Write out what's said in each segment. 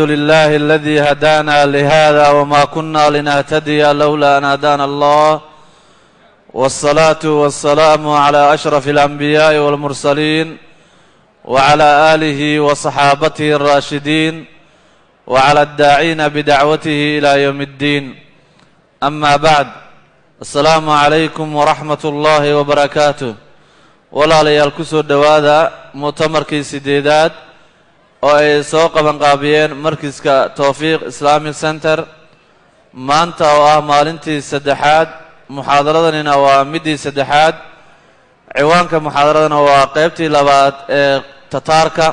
الحمد لله الذي هدانا لهذا وما كنا لنهتدي لولا أن هدانا الله والصلاة والسلام على أشرف الأنبياء والمرسلين وعلى آله وصحابته الراشدين وعلى الداعين بدعوته إلى يوم الدين أما بعد السلام عليكم ورحمة الله وبركاته ولا ليال كسر دواذا مؤتمر كي سديدات oo ay soo qabanqaabiyeen markiska towfiiq islamic center. Maanta oo ah maalintii saddexaad muxaadaradanina waa middii saddexaad. Ciwaanka muxaadaradana waa qeybtii labaad ee tataarka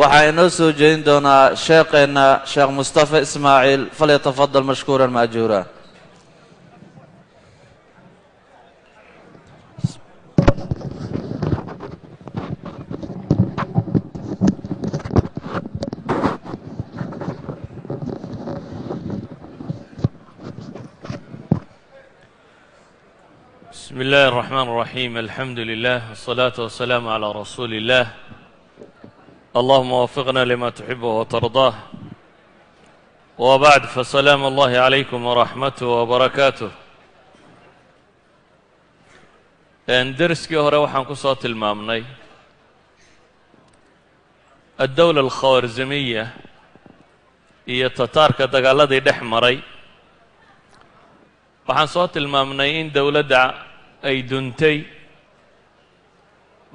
waxaa inoo soo jeedin doonaa sheekheenna sheekh mustafa ismaaciil falyatafadal mashkuuran maajuura بسم الله الرحمن الرحيم الحمد لله والصلاة والسلام على رسول الله اللهم وفقنا لما تحبه وترضاه وبعد فسلام الله عليكم ورحمته وبركاته درسكii hore waxaan ku soo tilmaamnay الdowلة الkhawاrzimiya iyo tataarka dagaaladii dhex maray waxaan soo tilmaamnay in dowladda ay duntay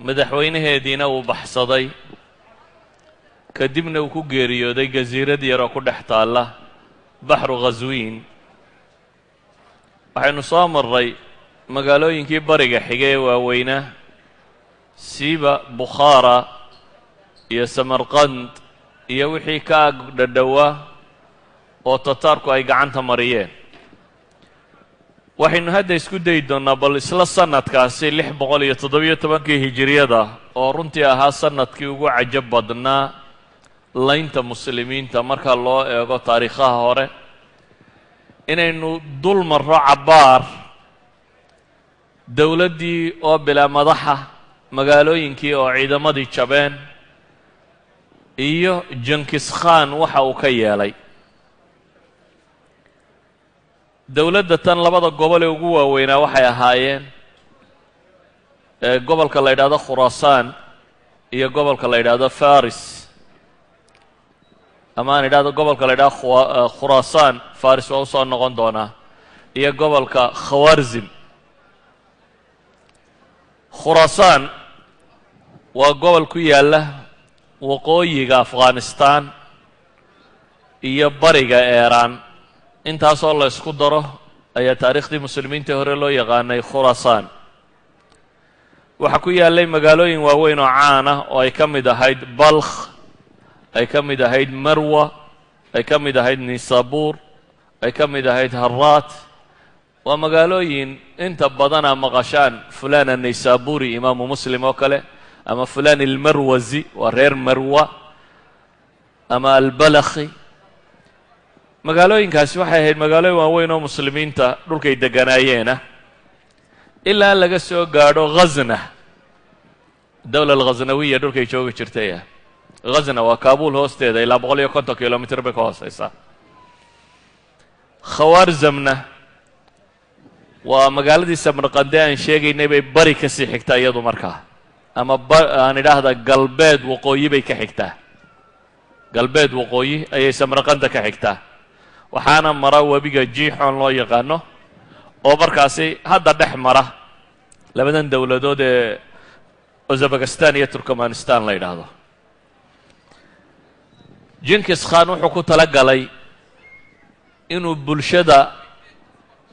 madaxweynaheediina uu baxsaday kadibna uu ku geeriyooday gasiirad yar oo ku dhex taalla baxru khaswiin waxaynu soo marray magaalooyinkii bariga xige ee waaweynaa siiba bukhaara iyo samarqand iyo wixii ka ag dhadhowaa oo tataarku ay gacanta mariyeen waxaynu hadda isku dayi doonnaa bal isla sanadkaasi lix boqol iyo toddobiyo tobankii hijiriyada oo runtii ahaa sannadkii ugu cajab badnaa laynta muslimiinta marka loo eego taariikhaha hore. Inaynu dul marro cabbaar dowladdii oo bilaa madaxa magaalooyinkii oo ciidamadii jabeen iyo jankis khan waxa uu ka yeelay dowladda tan labada gobol ee ugu waaweynaa waxay ahaayeen gobolka la yidhaahdo khuraasaan iyo gobolka la yidhaahdo faris. Ama aan idhahdo gobolka la yidhahdo khuraasaan faris waa u soo noqon doonaa. Iyo gobolka khawarzim khuraasaan waa gobol ku yaalla waqooyiga afghanistan iyo bariga eeraan intaasoo la ysku daro ayaa taariikhdii muslimiinta hore loo yaqaanay khuraasaan waxaa ku yaallay magaalooyin waaweyn oo caan ah oo ay ka mid ahayd balkh ay ka mid ahayd marwa ay ka mid ahayd nisabuur ay ka mid ahayd haraat waa magaalooyin inta badana maqashaan fulan annaysaburi imaamu muslim oo kale ama fulan almarwazi waa reer marwa ama albalakhi magaalooyinkaasi waxay ahayd magaalooyin waaweyn oo muslimiinta dhulkay deganaayeena ilaa laga soo gaadho khazna dowla alkhaznawiya dhulkay joogi jirtaya khazna waa kaabul hoosteeda ilaa boqol iyo konton kilomitr bay ka hooseysaa khawaarzamna waa magaaladii samarqande aan sheegaynay bay bari ka sii xigtaa iyadu markaa. Ama aan idhaahda galbeed waqooyi bay ka xigtaa. Galbeed waqooyi ayay samarqanda ka xigtaa waxaana mara webiga jiixoon loo yaqaano oo markaasi hadda dhex mara labadan dowladood ee uzabakistan iyo turkmanistan la yidhaahdo. Jinkis khan wuxuu ku tala galay inuu bulshada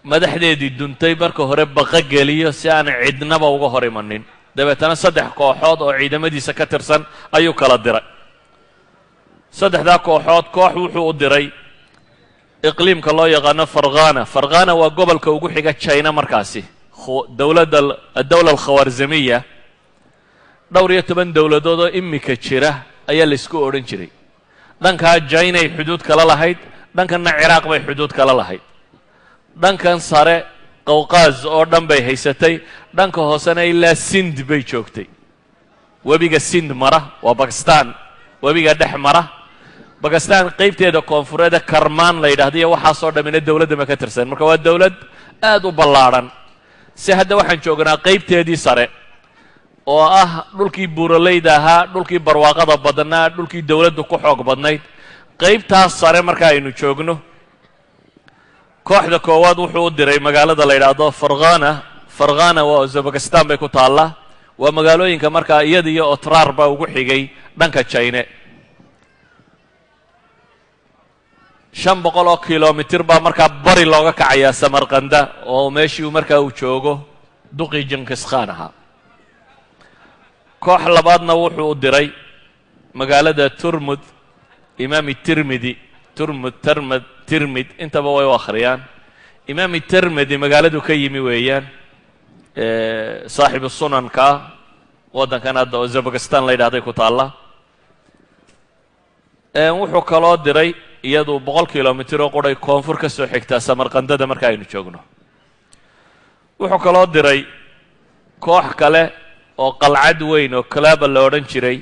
madaxdeedii duntay marka hore baqa geliyo si aan cidnaba uga hor imanin. Dabeetana saddex kooxood oo ciidamadiisa ka tirsan ayuu kala diray. Saddexdaa kooxood koox wuxuu u diray iqliimka loo yaqaano farghana. Farghana waa gobolka ugu xiga china markaasi. Dowladda addowla alkhawaarzamiya dhowr iyo toban dowladood oo imika jira ayaa laysku odhan jiray. Dhankaa jainay xuduud kala lahayd dhankanna ciraaq bay xuduud kala lahayd. Dhankan sare qawqaaz oo dhan bay haysatay dhanka hoosena ilaa sind bay joogtay. Webiga sind mara waa bakistan webiga dhex mara bakistan qaybteeda koonfureeda karmaan la yidhahda iyo waxaasoo dhammina dowladda ma ka tirsan. Marka waa dowlad aada u ballaadhan si hadda waxaan joognaa qaybteedii sare oo ah dhulkii buuralayda ahaa dhulkii barwaaqada badnaa dhulkii dowladdu ku xoog badnayd. Qaybtaas sare marka aynu joogno kooxda koowaad wuxuu u diray magaalada la yidhaahdo farkhana farkhana waa uzbekistan bay ku taallaa. Waa magaalooyinka markaa iyada iyo otrar baa ugu xigay dhanka jine shan boqol oo kilomitir baa markaa bari looga kacayaa samarkanda oo meeshii markaa uu joogo duqii jinkiskan ahaa. Koox labaadna wuxuu u diray magaalada turmud imaami tirmidi turmud termad tirmid intaba way u akhriyaan. Imaami termedi magaaladu ka yimi weeyaan saaxibu sunanka waddankan hadda uzbekistan la yidhahday ku taalla. Wuxuu kaloo diray iyadu boqol kilomitir oo quray koonfur ka soo xigtaa samarkandada marka aynu joogno. Wuxuu kaloo diray koox kale oo qalcad weyn oo kalaaba la odhan jiray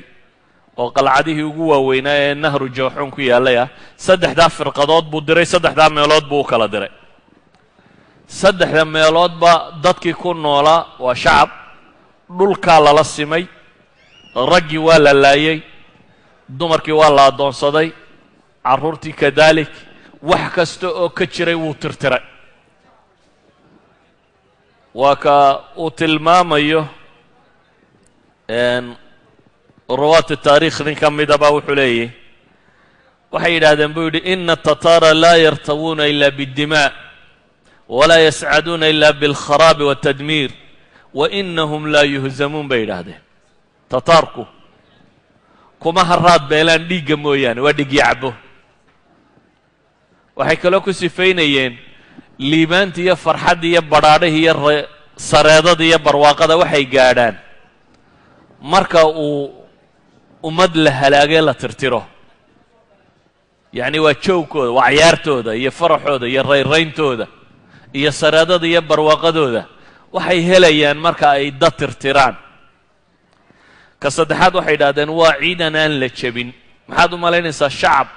oo qalcadihii ugu waaweynaa ee nahru jooxun ku yaallay ah. Saddexdaa firqadood buu diray saddexdaa meelood buu u kala diray. Saddexda meeloodba dadkii ku noolaa waa shacab dhulkaa lala simay raggii waa la laayay dumarkii waa la addoonsaday carruurtii kadalik wax kasta oo ka jiray wuu tirtiray waa ka uu tilmaamayo ruwaati taarikh nin ka midaba wuxuu leeyahy waxay yidhahdeen buu yidhi ina atataara laa yartawuuna ila biاddimaa walaa yascaduuna ila biاlkharaabi waاtadmiir wa inahum laa yuhzamuun bay yidhaahdeen tataarku kuma haraad beelaan dhiigga mooyaane waa dhigyo cabo waxay kaloo ku sifaynayeen liibaanta iyo farxadda iyo badhaadhahi iyo sareedada iyo barwaaqada waxay gaadhaan. Marka uu ummad la halaagee la tirtiro yacni waa joogkooda waa cayaartooda iyo faraxooda iyo rayrayntooda iyo sareedada iyo barwaaqadooda waxay helayaan marka ay dad tirtiraan. Ka saddexaad waxay idhahdeen waa ciidan aan la jebin. Maxaad u malaynaysaa shacab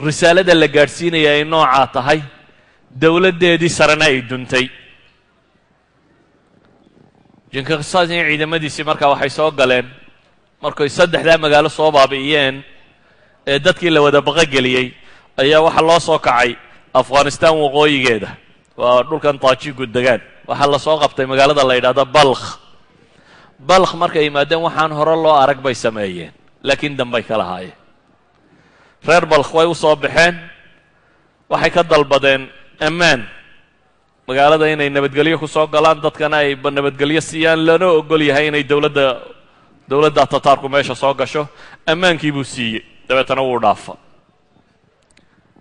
risaalada la gaadhsiinaya ay noocaa tahay dowladdeedii sarena ay duntay. Jinkisas iyo ciidamadiisii markaa waxay soo galeen markay saddexdaa magaalo soo baabi'iyeen ee dadkii la wada baqogeliyey ayaa waxaa loo soo kacay afghanistan waqooyigeeda. Waa dhulkan taajigu degaan. Waxaa la soo qabtay magaalada la yidhahdo balkh. Balkh markay yimaadeen waxaan hore loo arag bay sameeyeen laakiin dambay ka lahaayeen reer balkh way u soo baxeen. Waxay ka dalbadeen ammaan magaalada inay nabadgelyo ku soo galaan dadkana ay nabadgelyo siiyaan. Lana ogol yahay inay dowladda dowladda tataarku meesha soo gasho. Ammaankii buu siiyey. Dabeetana wuu dhaafa.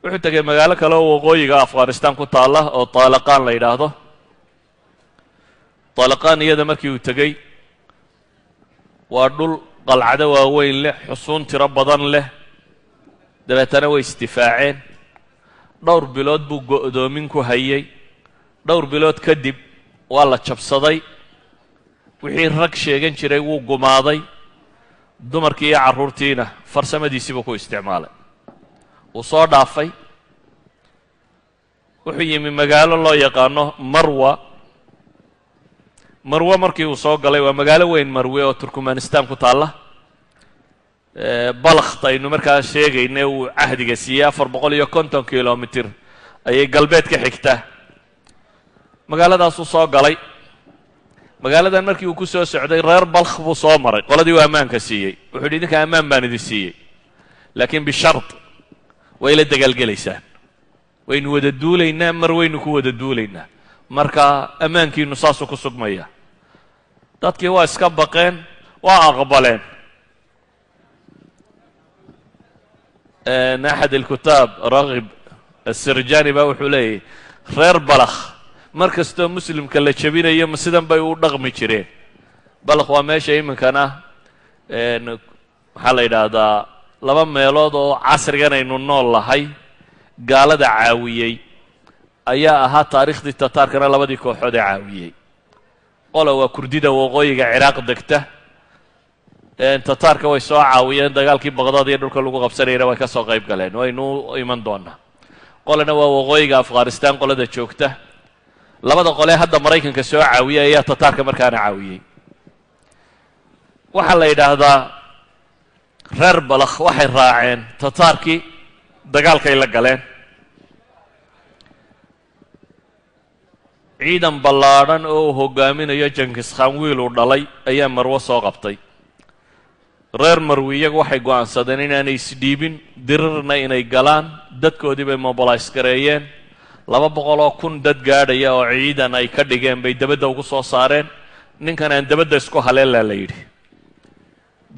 Wuxuu tegay magaalo kale oo waqooyiga afghanistan ku taalla oo taalaqaan la yidhaahdo. Taalaqaan iyada markii uu tegey waa dhul qalcado waaweyn leh xusuun tiro badan leh dabeetana way isdifaaceen dhowr bilood buu go'doomin ku hayay. Dhowr bilood kadib waa la jabsaday. Wixii rag sheegan jiray wuu gumaaday. Dumarkii iyo carruurtiina farsamadiisiibuu ku isticmaalay. Wuu soo dhaafay. Wuxuu yimi magaalo loo yaqaano marwa. Marwe markii uu soo galay waa magaalo weyn marwe oo turkmanistan ku taalla balakht aynu markaa sheegayna uu cahdiga siiyey afar boqol iyo konton kilomitir. Ayay galbeed ka xigtaa magaaladaasuu soo galay. Magaaladan markii uu ku soo socday reer balkh buu soo maray. Qoladii uu ammaanka siiyey. Wuxuu yidhi idinka ammaan baan idin siiyey. Laakiin bishard way la dagaalgelaysaan. Waynu wada duulaynaa mar waynu ku wada duulaynaa. Marka ammaankiinu saasuu ku sugmaya. Dadkii waa iska baqeen waa aqbaleen axad alkutaab raghib asirjani baa wuxuu leeyahy reer balakh. Mar kastoo muslimka la jebinayo ma sidan bay u dhaqmi jireen. Balakh waa meesha iminkana maxaa la yidhaahdaa laba meelood oo casrigan aynu nool lahay gaalada caawiyey ayaa ahaa taariikhdii tataarkana labadii kooxood ee caawiyey. Qola waa kurdida waqooyiga ciraaq degta tataarka way soo caawiyeen dagaalkii baqdaad iyo dhulka lagu qabsanayana way ka soo qayb galeen. Waynu iman doonaa. Qolena waa waqooyiga afghanistan qolada joogta. Labada qolee hadda maraykanka soo caawiyay ayaa tataarka markaana caawiyey waxaa la yidhaahdaa reer balakh waxay raaceen tataarkii dagaalkay la galeen. Ciidan ballaadhan oo uu hogaaminayo jankis khan wiil uu dhalay ayaa marwo soo qabtay reer marwi iyagu waxay go'aansadeen inaanay isdhiibin dirirna inay galaan dadkoodii bay mobilays gareeyeen laba boqol oo kun dad gaadhaya oo ciidan ay ka dhigeen bay dabadda ugu soo saareen. Ninkan aan dabadda isku haleelaa la yidhi.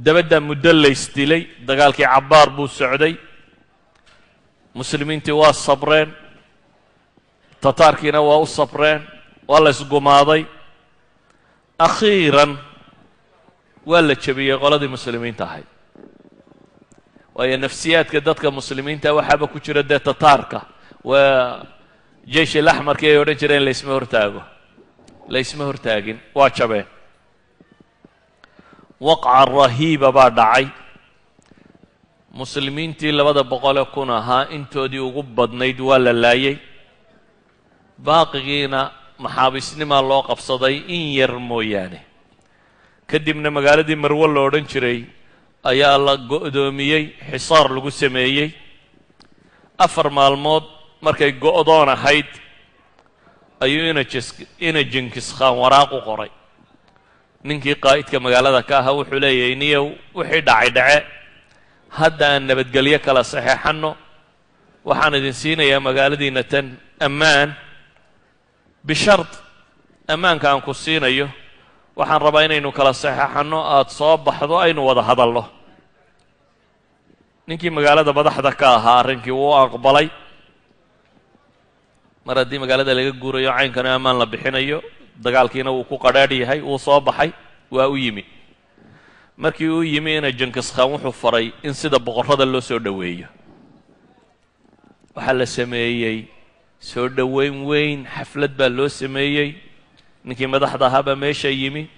Dabadda muddo laysdilay dagaalkii cabbaar buu socday. Muslimiintii waa sabreen. Tataarkiina waa u sabreen. Waa la isgumaaday. Akhiiran waa la jebiyey qoladii muslimiinta ahayd. Waayo nafsiyaadka dadka muslimiinta waxaaba ku jira dee tataarka. Waa jeish ilaxmarkii ay odhan jireen laysma hortaago. Laysma hortaagin. Waa jabeen. Waqca rahiiba baa dhacay. Muslimiintii labada boqole kun ahaa intoodii ugu badnayd waa la laayay. Baaqigiina maxaabiisnimaa loo qabsaday in yar mooyaane kadibna magaaladii marwo la odhan jiray ayaa la go'doomiyey xisaar lagu sameeyey. Afar maalmood markay go'doon ahayd ayuu ina jinkis khaan waraaq u qoray. Ninkii qaa'idka magaalada ka ahaa wuxuu leeyahay niyow wixii dhacay dhace hadda aan nabadgelyo kala saxeexanno waxaan idin siinayaa magaaladiina tan ammaan. Bishard ammaanka aan ku siinayo waxaan rabaa inaynu kala saxeexanno aada soo baxdo aynu wada hadalno. Ninkii magaalada madaxda ka ahaa arrinkii wuu aqbalay. Mar haddii magaalada laga guurayo caynkana ammaan la bixinayo dagaalkiina wuu ku qadhaadh yahay wuu soo baxay waa u yimi. Markii uu yimi ina jankis khaan wuxuu faray in sida boqorrada loo soo dhoweeyo. Waxaa la sameeyey soo dhoweyn weyn xaflad baa loo sameeyey ninkii madaxda ahaabaa meesha yimi.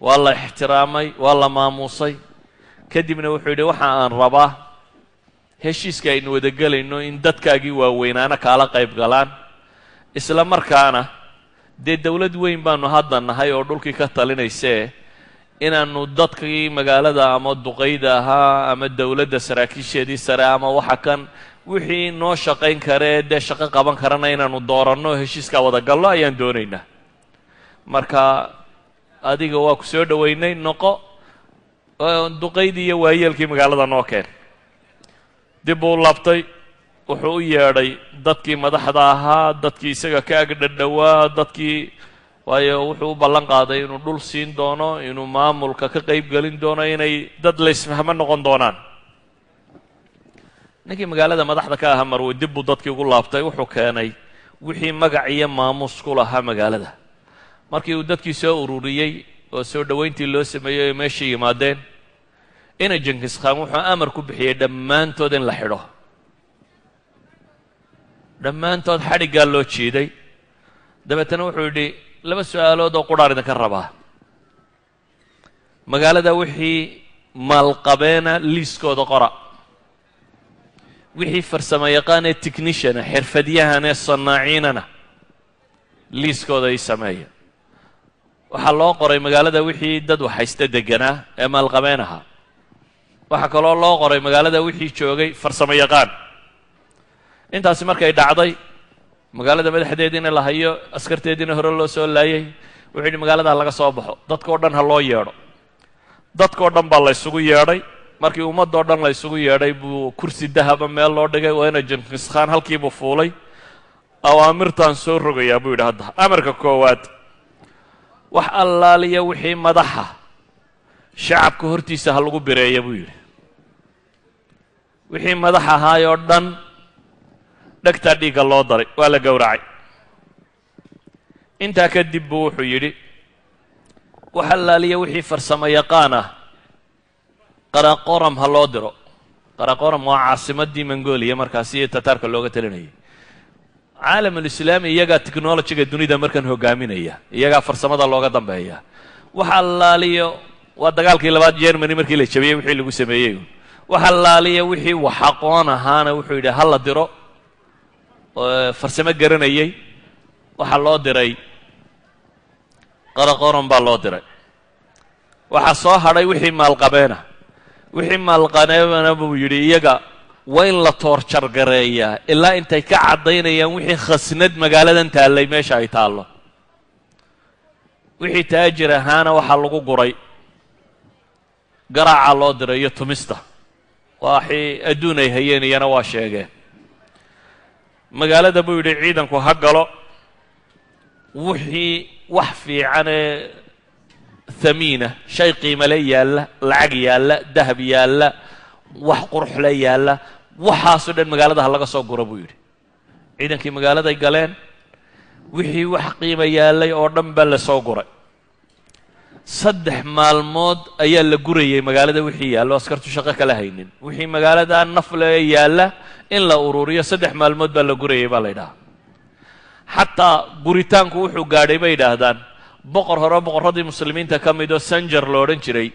Waa la ixtiraamay waa la maamuusay. Kadibna wuxuu yidhi waxa aan rabaa heshiiska aynu wada gelayno in dadkaagii waaweynaana kaala qayb galaan. Isla markaana dee dowlad weyn baanu hadda nahay oo dhulkii ka talinaysee inaannu dadkii magaalada ama duqayda ahaa ama dowladda saraakiisheedii sare ama waxa kan wixii noo shaqayn karee dee shaqo qaban karana inaannu dooranno heshiiskaa wada gallo ayaan doonaynaa marka adiga waa ku soo dhoweynay noqo duqaydii iyo waayeelkii magaalada noo keen. Dib uu labtay wuxuu u yeedhay dadkii madaxda ahaa dadkii isaga ka ag dhadhowaa dadkii waayo wuxuu u ballan qaaday inuu dhul siin doono inuu maamulka ka qayb gelin doono inay dad laysfahmo noqon doonaan. Ninkii magaalada madaxda ka ahaa marwe dib buu dadkii ugu laabtay wuxuu keenay wixii magac iyo maamuus ku lahaa magaalada markii uu dadkii soo ururiyey oo soo dhoweyntii loo sameeyey oo meesha yimaadeen ina jankis khaan wuxuu amar ku bixiyey dhammaantood in la xidho. Dhammaantood xadhiggaa loo jiiday. Dabeetana wuxuu yidhi laba su'aalood oo qudhaan idinka rabaa. Magaalada wixii maalqabeena liiskooda qora. Wixii farsamo yaqaanee techniciana xirfadyahanee sanaaciinana liiskooda ii sameeya waxaa loo qoray magaalada wixii dad waxhaysta deganaa ee maalqabeen ahaa waxaa kaloo loo qoray magaalada wixii joogay farsamo yaqaan intaasi markay dhacday magaalada madaxdeediina la hayo askarteediina hore loo soo laayay wuxuu yidhi magaalada laga soo baxo. Dadkao dhan ha loo yeedho. Dadkao dhan baa la ysugu yeedhay. Markii ummadoo dhan la ysugu yeedhay buu kursi dahaba meel loo dhigay waana jankis khaan halkiibuu fuulay. Awaamirtaan soo rogayaa buu yidhi hadda. Amarka koowaad wax allaaliya wixii madaxa. Shacabka hortiisa ha lagu bireeya buu yidhi. Wixii madax ahaayoo dhan dhegtaa dhiigga loo daray waa la gowracay. Intaa kadib buu wuxuu yidhi wax allaaliya wixii farsamo yaqaan ah qaraqoram ha loo diro. Qaraqoram waa caasimadii mongolia markaasi iyo tataarka looga talinayay caalamulislaami iyagaa technologiga dunida markan hogaaminaya iyagaa farsamada looga dambeeya. Wax allaaliyo waa dagaalkii labaad germany markii la jabiyey wixii lagu sameeyey. Waxa laaliya wixii wax aqoon ahaana wuxuu yidhi ha la diro. Farsamo garanayay waxaa loo diray. Qaraqoron baa loo diray. Waxaa soo hadhay wixii maalqabeena. Wixii maalqabeena buu yidhi iyaga waa in la toorjargareeyaa ilaa intay ka caddaynayaan wixii khasnad magaaladan taallay meesha ay taallo. Wixii taajir ahaana waxaa lagu guray. Garaaca loo diray iyo tumista. Waxii adduun ay hayeen iyana waa sheegeen. Magaalada buu yidhi ciidanku ha galo. Wixii wax fiicanee hamiina shay qiimale yaalla lacag yaalla dahab yaalla wax quruxle yaalla waxaasoo dhan magaalada ha laga soo guro buu yidhi. Ciidankii magaaladay galeen wixii wax qiima yaallay oo dhan baa la soo guray. Saddex maalmood ayaa la gurayay magaalada wixii yaallo askartu shaqo kala haynin. Wixii magaalada nafle yaalla in la ururiyo saddex maalmood baa la gurayay baa la ydhahaa xataa guritaanku wuxuu gaadhay bay yidhaahdaan. Boqor hore boqorradii muslimiinta ka mid oo sanjar lo odhan jiray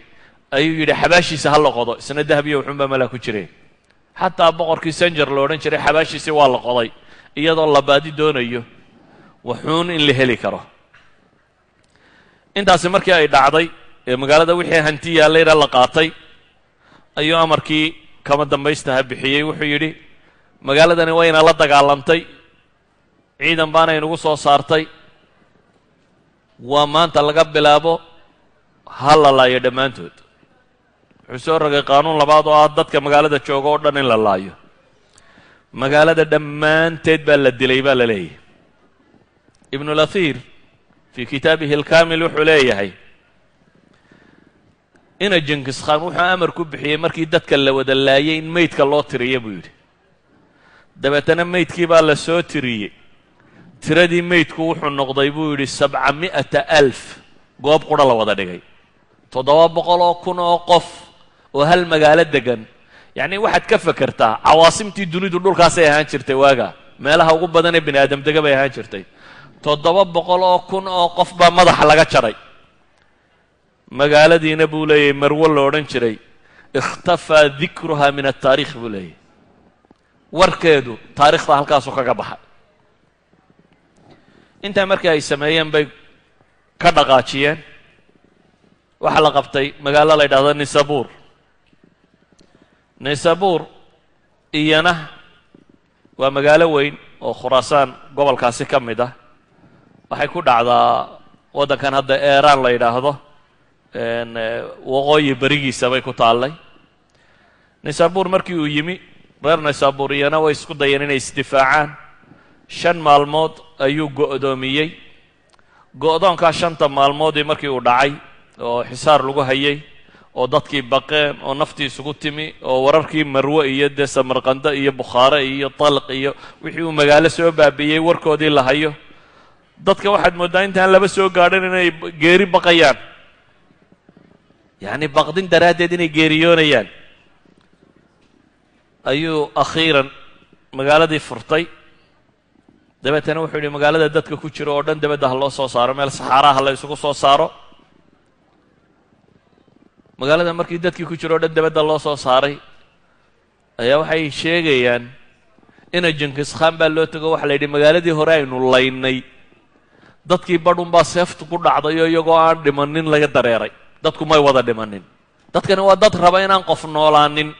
ayuu yidhi xabaashiisa ha la qodo isna dahabiyo wuxuunbaa malaa ku jireen xataa boqorkii sanjar lo odhan jiray xabaashiisii waa la qoday iyadoo la baadi doonayo waxuun in la heli karo. Intaasi markii ay dhacday ee magaalada wixii hanti yaallayna la qaatay ayuu amarkii kama dambaystaha bixiyey. Wuxuu yidhi magaaladani wayna la dagaalantay ciidan baana inugu soo saartay. Waa maanta laga bilaabo ha la laayo dhammaantood wuxuu soo rogay qaanuun labaad oo ah dadka magaalada jooga oo dhan in la laayo. Magaalada dhammaanteed baa la dilay baa la leeyahay. Ibnulahir fii kitaabihi alkamil wuxuu leeyahay ina jenkis khan wuxuu amar ku bixiyey markii dadka la wada laayay in meydka loo tiriya buu yidhi. Dabeetana meydkii baa la soo tiriyey. Tiradii meydku wuxuu noqday buu yidhi sabca mi'ata alf. Goob qura la wada dhigay. Toddoba boqol oo kun oo qof oo hal magaalo degan yacni waxaad ka fekertaa cawaasimtii dunidu dhulkaasay ahaan jirtay waaga. Meelaha ugu badan ee bini aadam dega bay ahaan jirtay. Toddoba boqol oo kun oo qof baa madaxa laga jaray. Magaaladiina buu leeyahay marwo lo odhan jiray. Ikhtafaa dikruha min ataariikh buu leeyahay warkeedu taarikhda halkaasuu kaga baxay intaa markii ay sameeyeen bay ka dhaqaajiyeen. Waxaa la qabtay magaalo la ydhahdo nisabuur nisabuur iyana waa magaalo weyn oo khuraasaan gobolkaasi ka mid ah. Waxay ku dhacdaa waddankan hadda eeraan la yidhaahdo waqooyi berigiisa bay ku taallay. Nisabuur markii uu yimi reer nisabuur iyana way isku dayeen inay isdifaacaan. Shan maalmood ayuu go'doomiyey. Go'doonkaa shanta maalmoodii markii uu dhacay oo xisaar lagu hayay oo dadkii baqeen oo naftii isugu timi oo wararkii marwe iyo dee samarqando iyo bukhaare iyo talq iyo wixii uu magaalo soo baabi'iyey warkoodii la hayo. Dadka waxaad mooddaa intaan laba soo gaadhin inay geeri baqayaan. Yacni baqdin daraaddeed inay geeriyoonayaan. Ayuu akhiiran magaaladii furtay. Dabeetana wuxuu yidhi magaalada dadka ku jiro oo dhan dabadda ha loo soo saaro meel saxaaraha la isugu soo saaro magaalada markii dadkii ku jiro o dhan dabadda loo soo saaray ayaa waxay sheegayaan ina jenkis khan baa loo tego waxa la yidhi magaaladii hore aynu laynay. Dadkii badhunbaa seeftu ku dhacdayo iyagoo aan dhimanin laga dareeray. Dadku may wada dhimanin. Dadkani waa dad raba inaan qof noolaanin.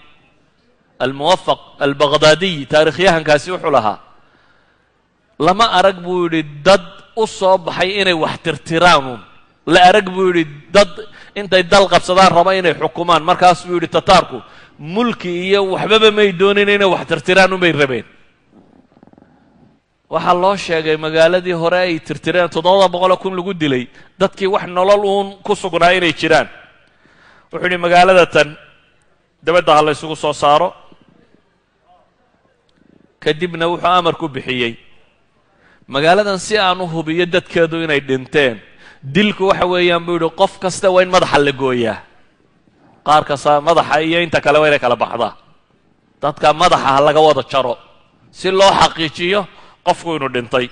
Almuwafaq albaqhdaadiy taarikhyahankaasi wuxuu lahaa lama arag buu yidhi dad u soo baxay inay wax tirtiraanuun la arag buu yidhi dad intay dal qabsadaan raba inay xukumaan. Markaas buu yidhi tataarku mulki iyo waxbaba may doonin inay wax tirtiraan unbay rabeen. Waxaa loo sheegay magaaladii hore ay tirtireen toddobada boqoloo kun lagu dilay dadkii wax nolol uun ku sugnaa inay jiraan. Wuxuu yidhi magaalada tan dabadda ha la ysugu soo saaro. Kadibna wuxuu amar ku bixiyey magaaladan si aan u hubiyo dadkeedu inay dhinteen dilku waxa weeyaan buu yidhi qof kasta waa in madaxa la gooyaa. Qaar kasta madaxa iyo inta kale waa inay kala baxdaa. Dadka madaxa ha laga wada jaro. Si loo xaqiijiyo qofku inuu dhintay.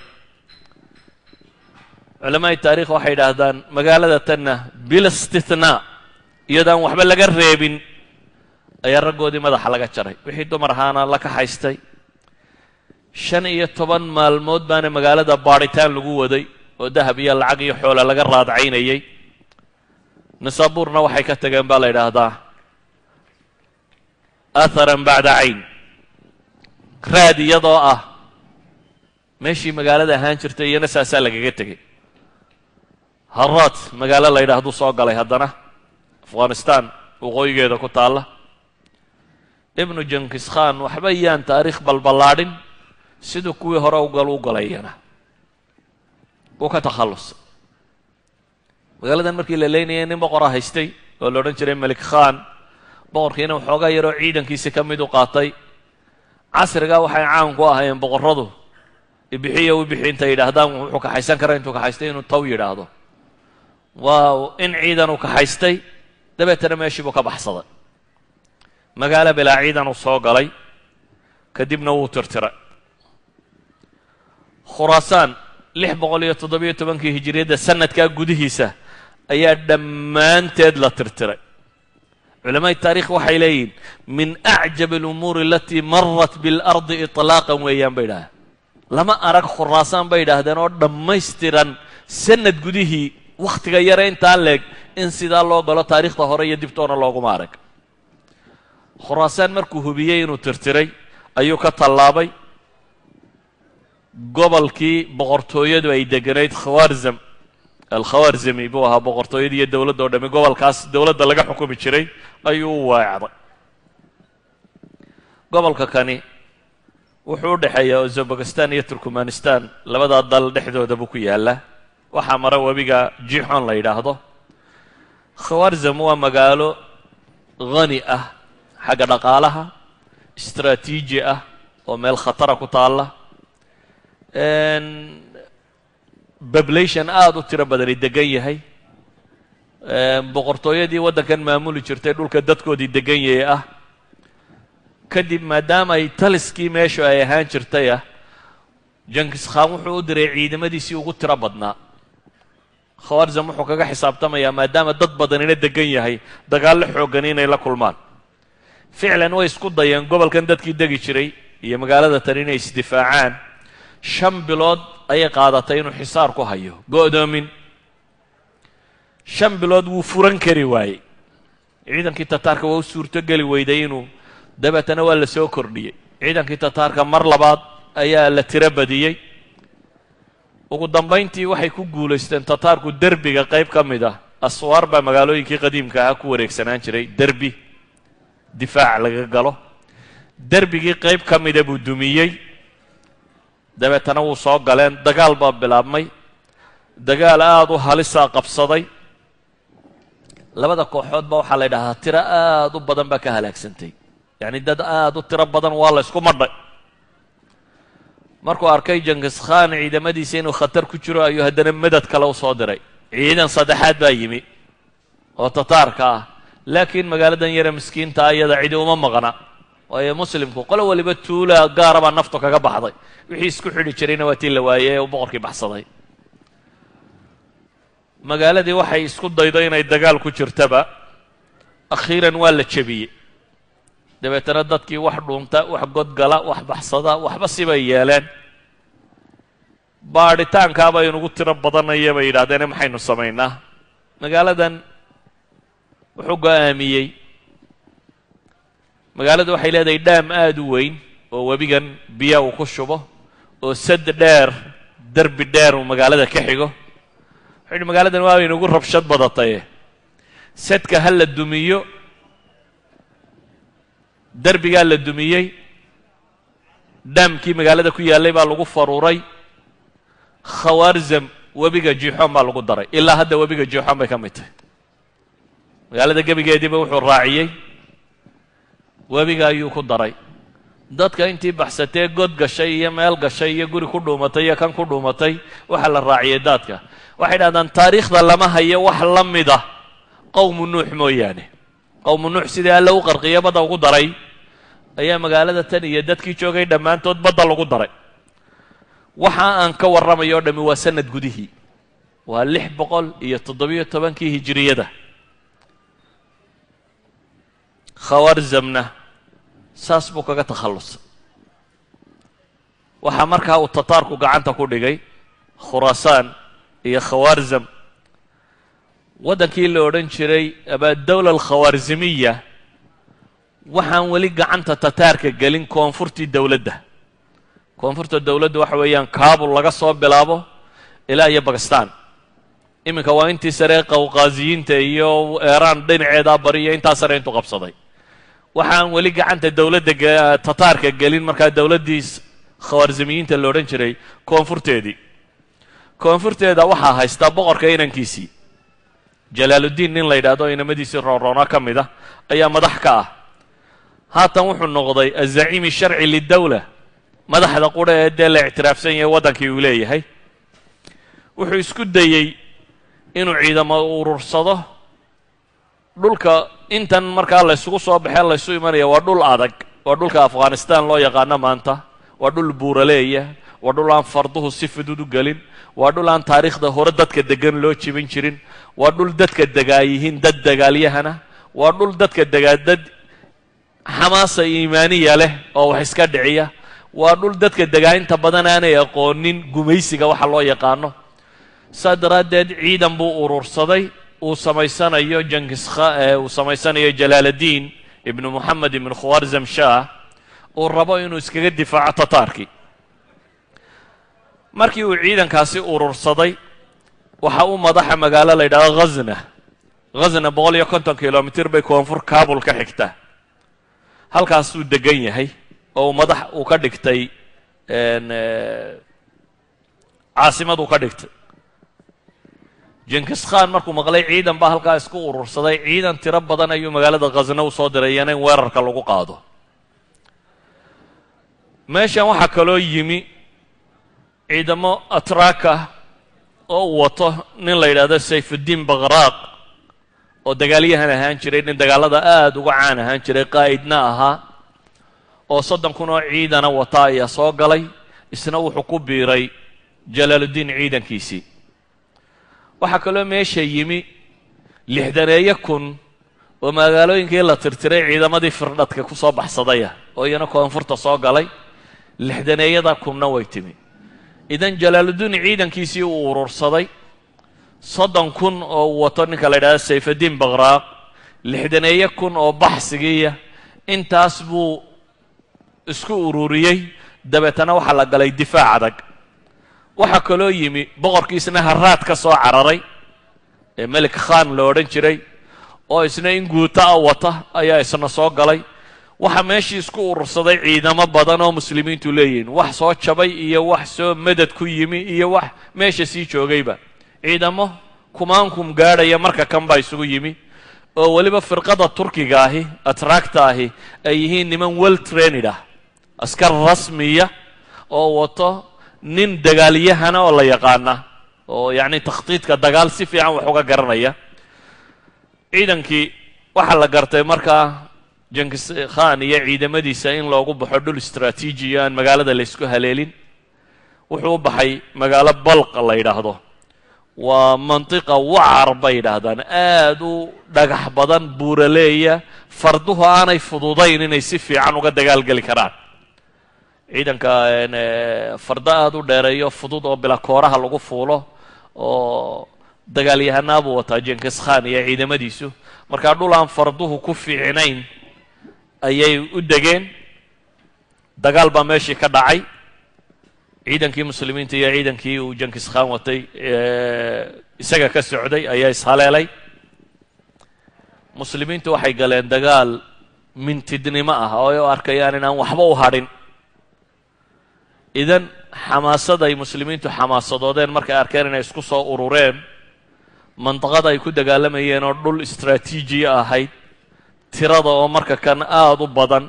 Culamaa'i taarikh waxay yidhaahdaan magaalada tanna bil istithnaa iyadoo aan waxba laga reebin ayaa raggoodii madaxa laga jaray. Wixii dumar ahaana la kaxaystay shan iyo toban maalmood baana magaalada baadhitaan lagu waday oo dahab iyo lacag iyo xoola laga raadcaynayay. Nisaabuurna waxay ka tageen baa la yidhaahdaa. Atharan bacda cayn. Raad iyadoo ah meeshii magaalada ahaan jirtay iyana saasaa lagaga tegay haraad magaalo la yidhahduu soo galay haddana. Afghanistan waqooyigeeda ku taalla. Ibnu jankis khan waxba yaan taariikh balballaadhin. Siduu kuwii hore ugal u galayana wuu ka takhallusay magaaladan markii la leynayay nin boqora haystay oo la odhan jiray melik khan boqorkiina waxoogaa yaroo ciidankiisi ka mid u qaatay. Casrigaa waxay caan ku ahaayeen boqorradu. Ibixiyo u bixi intay yidhaahdaan wuxuu kaxaysan kara intuu kaxaystay inuu taw yidhaahdo. Waa in ciidan uu kaxaystay dabeetana meeshii buu ka baxsaday. Magaalo bilaa ciidan uu soo galay kadibna wuu tirtiray. Khuraasaan lix boqol iyo toddobiyo tobankii hijiriyadda sanadkaa gudihiisa ayaa dhammaanteed la tirtiray. Culamaa'i taarikh waxay leeyihiin min acjab alumuuri alatii marat biاlardi iطlaaqan weeyaan bay idhahdeen. Lama arag khuraasaan bay idhaahdeen oo dhammaystiran sanad gudihii wakhtiga yare intaa leeg in sidaa loo galo taariikhda hore iyo dibtoona looguma arag. Khuraasaan markuu hubiyey inuu tirtiray ayuu ka tallaabay gobolkii boqortooyadu ay deganayd khawarzam alkhawarzami buu ahaa boqortooyada iyo dowladda o dhami. Gobolkaas dowladda laga xukumi jiray ayuu u weecday gobolka kani wuxuu u dhexeeyaa uzbekistan iyo turkmanistan labadaa dal dhexdooda buu ku yaallaa waxaa mara webiga jixon la yidhaahdo. Khawarzam waa magaalo hani ah xagga dhaqaalaha istraatiiji ah oo meel khatara ku taalla bablation aada u tiro badani degan yahay. Boqortooyadii waddankan maamuli jirtay dhulka dadkoodii degan yahay ah. Kadib maadaama ay taliskii meeshu ay ahaan jirtay ah jankis khan wuxuu u diray ciidamadiisii ugu tiro badnaa. Khawarzam wuxuu kaga xisaabtamayaa maadaama dad badanina degan yahay dagaallo xoogani inay la kulmaan. Ficlan way isku dayeen gobolkan dadkii degi jiray iyo magaalada tan inay isdifaacaan shan bilood ayay qaadatay inuu xisaar ku hayo. Go'doomin. Shan bilood wuu furan kari waayey. Ciidankii tataarka waa u suurto geli weyday inuu dabeetana waa la soo kordhiyey. Ciidankii tataarka mar labaad ayaa la tiro badiyey. Ugu dambayntii waxay ku guulaysteen tataarku derbiga qayb ka mid ah. Aswaar baa magaalooyinkii qadiimka ahaa ku wareegsanaan jiray. Derbi. Difaac laga galo. Derbigii qayb ka mida buu dumiyey dabeetana wuu soo galeen dagaal baa bilaabmay dagaal aada u halisaa qabsaday. Labada kooxoodba waxaa la ydhahdaa tiro aada u badan baa ka halaagsantay. Yacni dad aada u tiro badan waa la ysku madhay. Markuu arkay jankis khan ciidamadiisa inuu khatar ku jiro ayuu haddana madad kale u soo diray. Ciidan saddexaad baa yimi oo tataarka ah. Laakiin magaaladan yare miskiinta iyada cidi uma maqna waayo muslimku qolo waliba tuula gaara baa naftu kaga baxday. Wixii isku xidhi jirayna waa tii la waayey ee boqorkii baxsaday. Magaaladii waxay isku daydo inay dagaal ku jirtaba akhiiran waa la jebiyey. Dabeetana dadkii wax dhuunta wax godgala wax baxsada waxba sibay yeeleen. Baadhitaankaaba inugu tiro badanaya bay yidhahdeene maxaynu samaynaa? Magaaladan wuxuu go'aamiyey magaaladu waxay leedahay dhaam aada u weyn oo webigan biya uu ku shubo oo sad dheer derbi dheer uu magaalada ka xigo. Wuxuu yidhi magaaladan waa inugu rabshad badataye. Sadka ha la dumiyo derbigaa la dumiyey dhaamkii magaalada ku yaallay baa lagu faruuray khawarzam webiga jixoon baa lagu daray. Ilaa hadda webiga jixoon bay ka mid tahay. Magaalada gebigeediiba wuxuu raaciyey webiga ayuu ku daray. Dadka intii baxsatee god gashay iyo meel gashay iyo guri ku dhuumatay iyo kan ku dhuumatay waxaa la raaciyey daadka. Waxay dhahdaan taariikhda lama hayo wax la mid ah. Qowmu nuux mooyaane. Qowmu nuux sidii alle u qarqiyo badda ugu daray? Ayaa magaalada tan iyo dadkii joogay dhammaantood badda lagu daray. Waxa aan ka warramayo o dhammi waa sanad gudihii. Waa lix boqol iyo toddobiyo tobankii hijiriyada khawarzamna saas buu kaga takhallusay. Waxaa markaa uu tataarku gacanta ku dhigay khuraasaan iyo khawaarzam waddankii la odhan jiray abaadawla alkhawaarzimiya waxaan weli gacanta tataarka gelin koonfurtii dowladda koonfurta dowladda waxa weeyaan kaabul laga soo bilaabo ilaa iyo bakistan iminka waa intii sare qawqaaziyiinta iyo eeraan dhinaceedaa bariyo intaa sare intuu qabsaday waxaan weli gacanta dowladda tataarka gelin markaa dowladdii khawaarzimiyiinta la odhan jiray koonfurteedii koonfurteeda waxaa haystaa boqorka inankiisii. Jalaaluddiin nin la yidhahdo inamadiisii roonroona ka mid ah ayaa madax ka ah. Haatan wuxuu noqday azaciimi sharci lidawla madaxda qura ee dee la ictiraafsan yahay waddankii uu leeyahay. Wuxuu isku dayey inuu ciidamo urursado dhulka intan markaa laysugu soo baxee laysu imanaya waa dhul adag. Waa dhulka afghanistan loo yaqaano maanta. Waa dhul buuraleeya waa dhul aan farduhu si fudud u gelin. Waa dhul aan taariikhda hore dadka degan loo jibin jirin. Waa dhul dadka degaa yihiin dad dagaalyahana. Waa dhul dadka degaa dad xamaasa iimaaniya leh oo wax iska dhiciya. Waa dhul dadka degaa inta badan aanay aqoonin gumaysiga waxa loo yaqaano. Saa daraaddeed ciidan buu urursaday uu samaysanayo jankiskha uu samaysanayo jalaaladiin ibnu moxamed ibnu khawarzam shah uu rabo inuu iskaga difaaco tataarkii markii uu ciidankaasi urursaday waxa uu madaxa magaalo la yidhahdo ghazna. Ghazna boqol iyo konton kilomitir bay koonfur kabul ka xigtaa halkaasuu degan yahay oo uu madax uu ka dhigtay caasimad uu ka dhigtay jenkis khan markuu maqlay ciidan baa halkaa isku urursaday. Ciidan tiro badan ayuu magaalada khasna u soo diray iyana in weerarka lagu qaado. Meeshan waxaa kaloo yimi ciidamo atraka oo uu wato nin la yidhahdo sayfuddiin bakhraaq oo dagaalyahan ahaan jiray nin dagaalada aada uga caan ahaan jiray qaa'idna ahaa oo soddon kun oo ciidana wata ayaa soo galay isna wuxuu ku biiray jalaaluddiin ciidankiisii waxaa kaloo meesha yimi lixdaneeyo kun oo magaalooyinkii la tirtiray ciidamadii firdhadka ku soo baxsadaya oo iyana koonfurta soo galay lixdaneeyada kunna way timi. Idan jalaaluddiin ciidankiisii uu urursaday soddon kun oo uu wato ninka la yidhahdo sayfaddiin bakhraaq lixdaneeyo kun oo baxsigiiya intaas buu isku ururiyey. Dabeetana waxaa la galay difaac adag waxaa kaloo yimi boqorkiisna haraad ka soo cararay ee melik khan la odhan jiray oo isna in guuta a wata ayaa isna soo galay. Waxaa meeshii isku urursaday ciidamo badan oo muslimiintu leeyihiin. Wax soo jabay iyo wax soo madad ku yimi iyo wax meesha sii joogayba. Ciidamo kumaankum gaadhaya marka kan baa isugu yimi oo weliba firqada turkiga ahi atracta ahi ay yihiin niman well trained ah askar rasmiya oo wato nin dagaalyahana oo la yaqaana oo yacni takhtiidka dagaal si fiican wax uga garanaya. Ciidankii waxaa la gartay markaa jenkis khan iyo ciidamadiisa in loogu baxo dhul istraatiijiya aan magaalada laysku haleelin wuxuu u baxay magaalo balqa la yidhaahdo. Waa mantiqa wacar bay yidhaahdaan aad u dhagax badan buuraleeya farduhu aanay fududayn inay si fiican uga dagaalgeli karaan ciidanka fardo aada u dheereeyo fudud oo bila kooraha lagu fuulo oo dagaalyahanaabuu wataa jenkis khan iyo ciidamadiisu. Markaa dhul aan farduhu ku fiicnayn ayay u degeen. Dagaal baa meeshii ka dhacay. Ciidankii muslimiinta iyo ciidankii uu jenkis khan watay isaga ka socday ayaa ishaleelay. Muslimiintu waxay galeen dagaal mintidnimo ah oo ay arkayaan inaan waxba u hadhin idan xamaasada ay muslimiintu xamaasadoodeen markay arkeen inay isku soo urureen mandaqada ay ku dagaalamayeen oo dhul istraatiijiya ahayd tirada oo marka kan aada u badan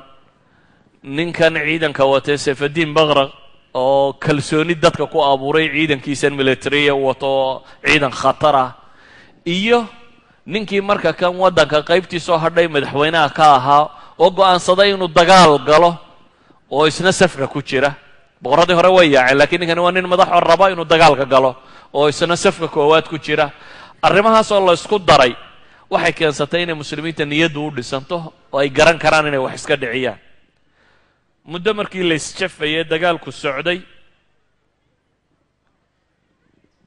ninkan ciidanka watee sayfaddiin bakraq oo kalsooni dadka ku abuuray ciidankiisan militariya wato oo ciidan khatar ah iyo ninkii marka kan waddanka qaybtii soo hadhay madaxweynaha ka ahaa oo go'aansaday inuu dagaal galo oo isna safka ku jira boqorradii hore way yaaceen lakiin ninkani waa nin madaxoo raba inuu dagaalka galo oo isna safka koowaad ku jira. Arrimahaasoo la ysku daray waxay keensatay inay muslimiinta niyaddu u dhisanto oo ay garan karaan inay wax iska dhiciyaan. Muddo markii la isjafayay dagaalku socday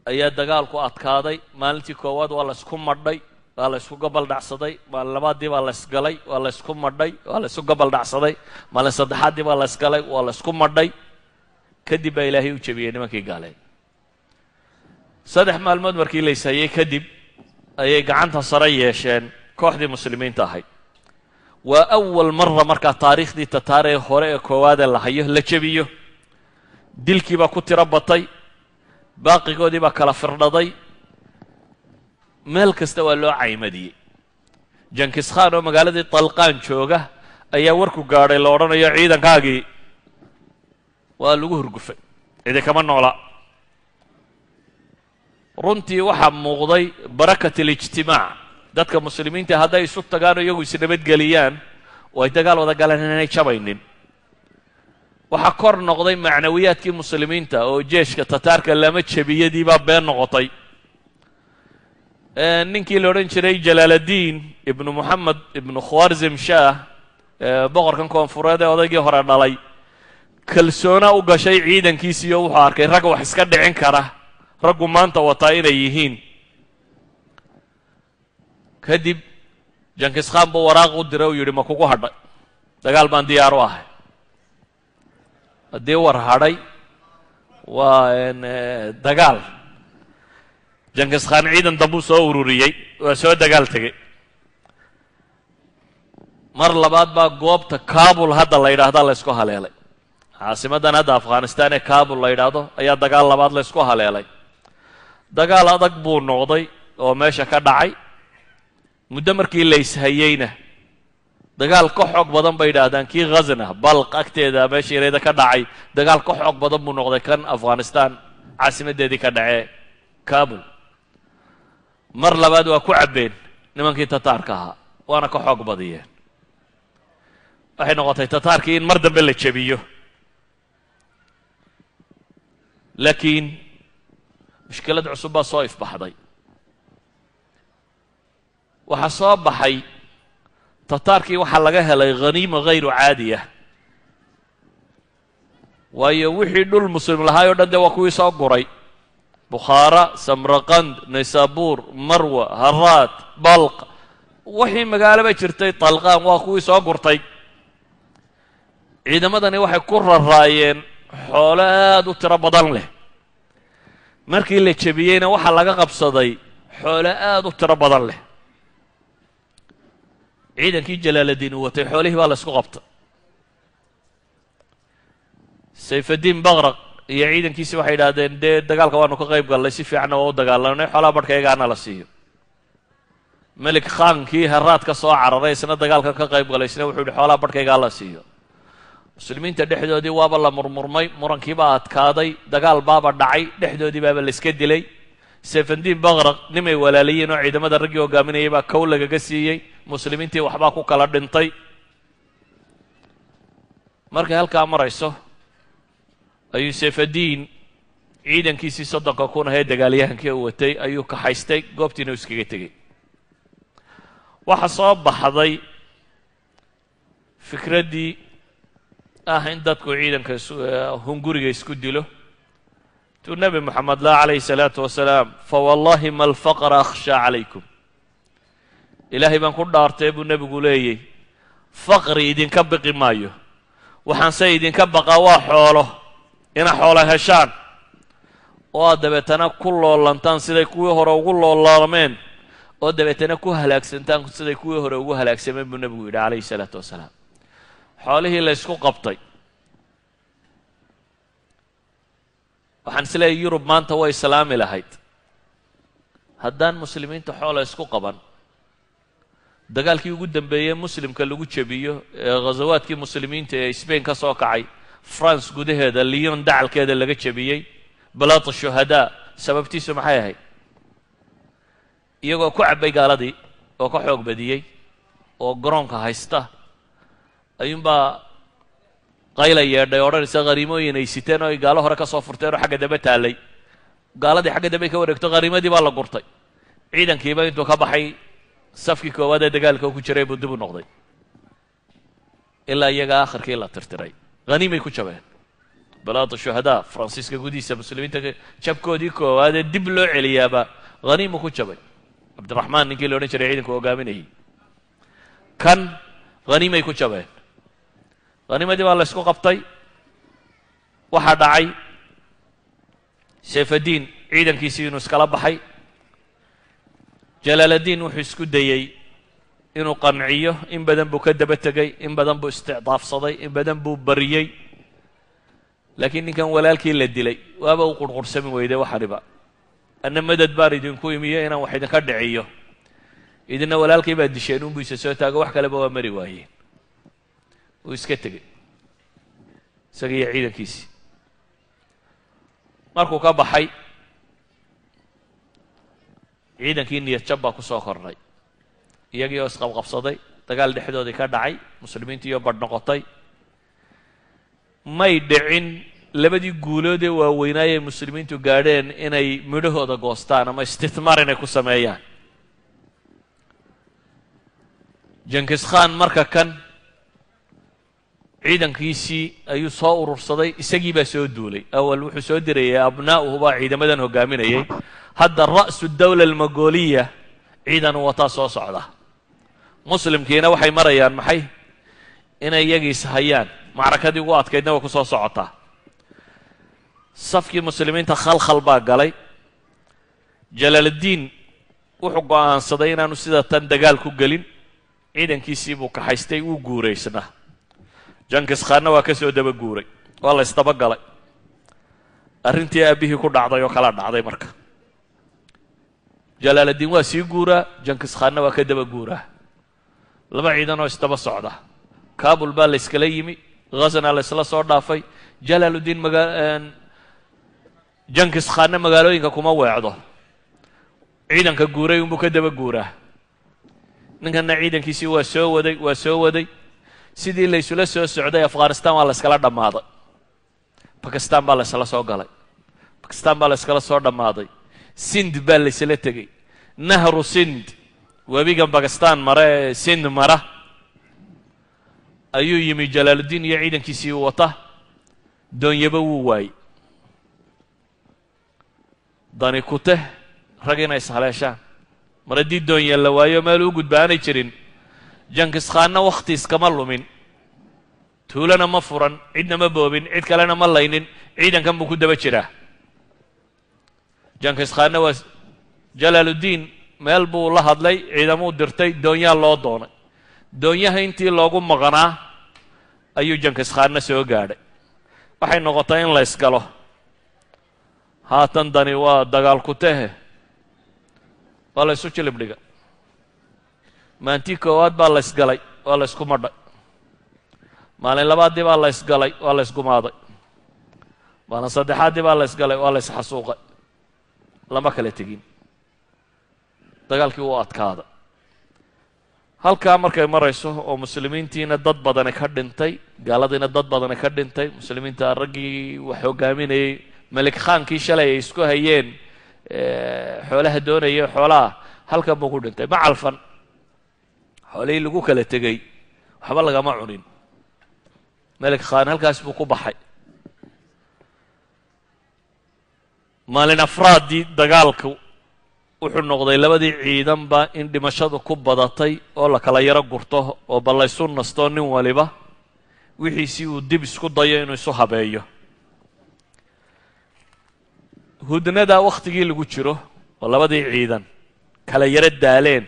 ayaa dagaalku adkaaday. Maalintii koowaad waa la ysku madhay waa la ysku gobol dhacsaday. Maalin labaadii baa la ysgalay waa la madhay waa la gobol dhacsaday. Maalin saddexaaddii baa la ysgalay waa la ysku madhay kadib baa ilaahay u jebiyey nimankii gaaleen saddex maalmood markii la ishayay kadib ayay gacanta sare yeesheen kooxdii muslimiinta ahayd waa awal mara markaa taariikhdii tataaree hore ee koowaadee la hayo la jebiyo. Dilkii baa ku tiro batay baaqigoodii baa kala firdhaday. Meel kasta waa loo caymadiyey. Jankis khan oo magaaladii talqaan jooga ayaa warku gaadhay la odhanayo ciidankaagii waa lagu hurgufay cidi kama noola. Runtii waxaa muuqday barakat alijtimaac dadka muslimiinta hadday isu tagaan iyagu isnabadgeliyaan oo dagaal wada galaan inaanay jabaynin. Waxaa kor noqday macnawiyaadkii muslimiinta oo jeeshka tataarka lama jebiyadii baa been noqotay. Ninkii la odhan jiray jalaaladiin ibnu moxamed ibnu khwarzim shah boqorkan koonfureed ee odaygii hore dhalay kalsoona u gashay ciidankiisiiyo wuxuu arkay rag wax iska dhicin kara. Raggu maanta wataa inay yihiin. Kadib jankis khan buu waraaq u diray uu yidhi ma kugu hadhay. Dagaal baan diyaar u ahay. Haddii war hadhay waa dagaal. Jankis khan ciidan dambuu soo ururiyey waa soo dagaal tegey. Mar labaad baa goobta kabul hadda la yidhaahda la ysku haleelay caasimadan hadda afghanistan ee kabul la yidhaahdo ayaa dagaal labaad la ysku haleelay. Dagaal adag buu noqday oo meesha ka dhacay. Muddo markii la ishayeyna dagaal ka xoog badan bay yidhaahdaan kii khazna balq agteeda meesha yareeda ka dhacay. Dagaal ka xoog badan buu noqday kan afghanistan caasimadeedii ka dhacee kabul. Mar labaad waa ku cabbeen nimankii tataarka ahaa waana ka xoog badiyeen. Waxay noqotay tataarkii in mar dambe la jebiyo laakiin mushkilad cusub baa soo ifbaxday. Waxaa soo baxay tataarkii waxaa laga helay khaniima hayru caadiya. Waayo wixii dhul muslim lahaay o dhan dee waa kuwii soo guray. Bukhaara samraqand naysaabuur marwa haraad balq. Wixii magaaloba jirtay talqaan waa kuwii soo gurtay. Ciidamadani waxay ku raraayeen xoolo aada u tiro badan leh. Markii la jebiyeyna waxaa laga qabsaday xoolo aada u tiro badan leh. Ciidankii jalaaladiin uu watay xoolihii baa la ysku qabta sayfadiin bakraq iyo ciidankiisi waxay yidhaahdeen dee dagaalka waanu ka qayb gallay si fiicanna waa u dagaalanay xoolaha barhkayagaana la siiyo. Melik khaankii haraad ka soo cararay isna dagaalkan ka qayb galay isna wuxuu yihi xoolaha barhkaygaa la siiyo muslimiinta dhexdoodii waaba la murmurmay murankiibaa adkaaday dagaal baaba dhacay dhexdoodii baaba la iska dilay. Sayfandiin bakraq nimay walaalayiin oo ciidamada raggii hogaaminayay baa kow lagaga siiyey. Muslimiintii waxbaa ku kala dhintay. Markay halkaa marayso ayuu sayfadiin ciidankiisii soddonka kun ahee dagaalyahankii u watay ayuu kaxaystay goobtiina u iskaga tegey waxaa soo baxday fikraddii ah in dadku ciidanka hunguriga isku dilo. Tuu nebi moxamed lah calayhi salaatu wasalaam fawallahi ma alfaqra akhshaa calaykum ilaahay baan ku dhaartay buu nebigu leeyay faqri idinka biqi maayo. Waxaanse idinka baqaa waa xoolo ina xoolo heshaan. Oo aad dabeetana ku loolantaan siday kuwii hore ugu loolaalameen oo dabeetana ku halaagsantaan siday kuwii hore ugu halaagsameen buu nebigu yidhi calayhi salaatu wasalaam xoolihii la ysku qabtay. Waxaan is leeyahy yurub maanta way islaami lahayd. Haddaan muslimiinta xoola isku qaban dagaalkii ugu dambeeyey muslimka lagu jebiyo ee ghasawaadkii muslimiinta ee sbain ka soo kacay france gudaheeda lyon dacalkeeda laga jebiyey balaata shuhadaa sababtiisu maxay ahayd? Iyagoo ku cabbay gaaladii oo ka xoog badiyey oo garoonka haysta ayuunbaa qayla yeedhay odhanaysa khariimooyin ay siteen oo ay gaalo hore ka soo furteen oo xagga dambe taallay. Gaaladii xagga dambe ka wareegto khariimadii baa la gurtay. Ciidankiiba intuu ka baxay safkii koowaad ee dagaalka ku jiray buu dib u noqday. Ilaa iyaga akhirkii la tirtiray. Haniimay ku jabeen. Balaada shuhadaa faransiiska gudihiisa muslimiinta jabkoodii koowaad ee dib loo celiyaaba haniimu ku jabay. Cabdiraxmaan ninkii la odhan jiray ciidanku hogaaminayay kan haniimay ku jabeen haniimadii baa la ysku qabtay waxaa dhacay. Sayfadiin ciidankiisii inuu iskala baxay. Jalaaladiin wuxuu isku dayey inuu qanciyo in badan buu ka daba tegay in badan buu isticdaafsaday in badan buu bariyey. Laakiin ninkan walaalkii la dilay waaba u qurqursami weyday waxaniba anna madad baan idinku imiyo inaan wax idinka dhiciyo. Idina walaalkay baa disheen unbuu isa soo taago wax kaleba waa mari waayeen uu iska tegey isaga iyo ciidankiisii markuu ka baxay ciidankii niyad jab baa ku soo iyagii oo isqabqabsaday dagaal dhexdoodii ka dhacay muslimiintiioo badh noqotay may dhicin labadii guulood ee waaweynaayay muslimiintu gaadheen inay midhahooda goostaan ama istithmaar inay ku sameeyaan. Jenkis khan marka kan ciidankiisii ayuu soo urursaday isagii baa soo duulay. Awal wuxuu soo dirayay abnaa'uhu baa ciidamadan hogaaminayay hadda ra'su dawla almagoliya ciidanu wataa soo socda. Muslimkiina waxay marayaan maxay? Inay iyagiis hayaan. Macrakadii ugu adkaydna way ku soo socotaa. Safkii muslimiinta khalkhal baa galay. Jalaaladiin wuxuu go'aansaday inaanu sida tan dagaal ku gelin. Ciidankiisii buu kaxaystay wuu guuraysnaa jankis khaanna waa ka soo daba guuray. Waa la ysdaba galay. Arrintii aabbihii ku dhacday oo kala dhacday marka. Jalaaladiin waa sii guuraa jankis khaanna waa ka daba guuraa. Laba ciidan oo isdaba socda. Kabul baa la yskala yimi ghazna la ysla soo dhaafay. Jalaaludiin maga jankis khaanna magaalooyinka kuma weecdo. Ciidanka guuray unbuu ka daba guuraa. Ninkanna ciidankiisii waa soo waday waa soo waday sidii la ysula soo socday afghanistan waa la yskala dhammaaday. Bakistan baa la ysla soo galay. Bakistan baa la yskala soo dhammaaday. Sind baa la ysla tegey. Nahru sind. Webigan bakistan mare ee sind mara. Ayuu yimi jalaaludiin iyo ciidankiisii wata doonyaba wuu waayey. Dani kuteh rag inay ishaleeshaan mar haddii doonye la waayo meel u gudba aanay jirin jankis khaanna wakhti iskama lumin. Tuulana ma furan cidna ma boobin cid kalena ma laynin ciidankan buu ku daba jiraa jankis khaanna waa jalaaludiin meel buu la hadlay ciidamuu dirtay doonyaa loo doonay. Doonyaha intii loogu maqnaa ayuu jankis khaanna soo gaadhay. Waxay noqotay in la ysgalo haatan dani waa dagaal ku tehe waa la ysu jilib dhiga maantii koowaad baa la ysgalay waa la ysku madhay. Maalin labaaddii baa la ysgalay waa la ysgumaaday maalin saddexaaddii baa la ysgalay waa la ysxasuuqay lama kala tegin. Dagaalkii wuu adkaada halkaa markay marayso oo muslimiintiina dad badani ka dhintay gaaladiina dad badani ka dhintay muslimiinta raggii wax hogaaminayay melik khaankii shalay ay isku hayeen xoolaha doonaya xoolaha halkan buu ku dhintay. Ma calfan xoolihii lagu kala tegey waxba lagama cunin. Melik khaan halkaas buu ku baxay. Maalin afraaddii dagaalku wuxuu noqday labadii ciidanba in dhimashadu ku badatay oo la kala yaro gurto oo bal laysu nasto nin waliba wixiisii uu dib isku dayo inuu isu habeeyo. Hudnada wakhtigii lagu jiro oo labadii ciidan kala yaro daaleen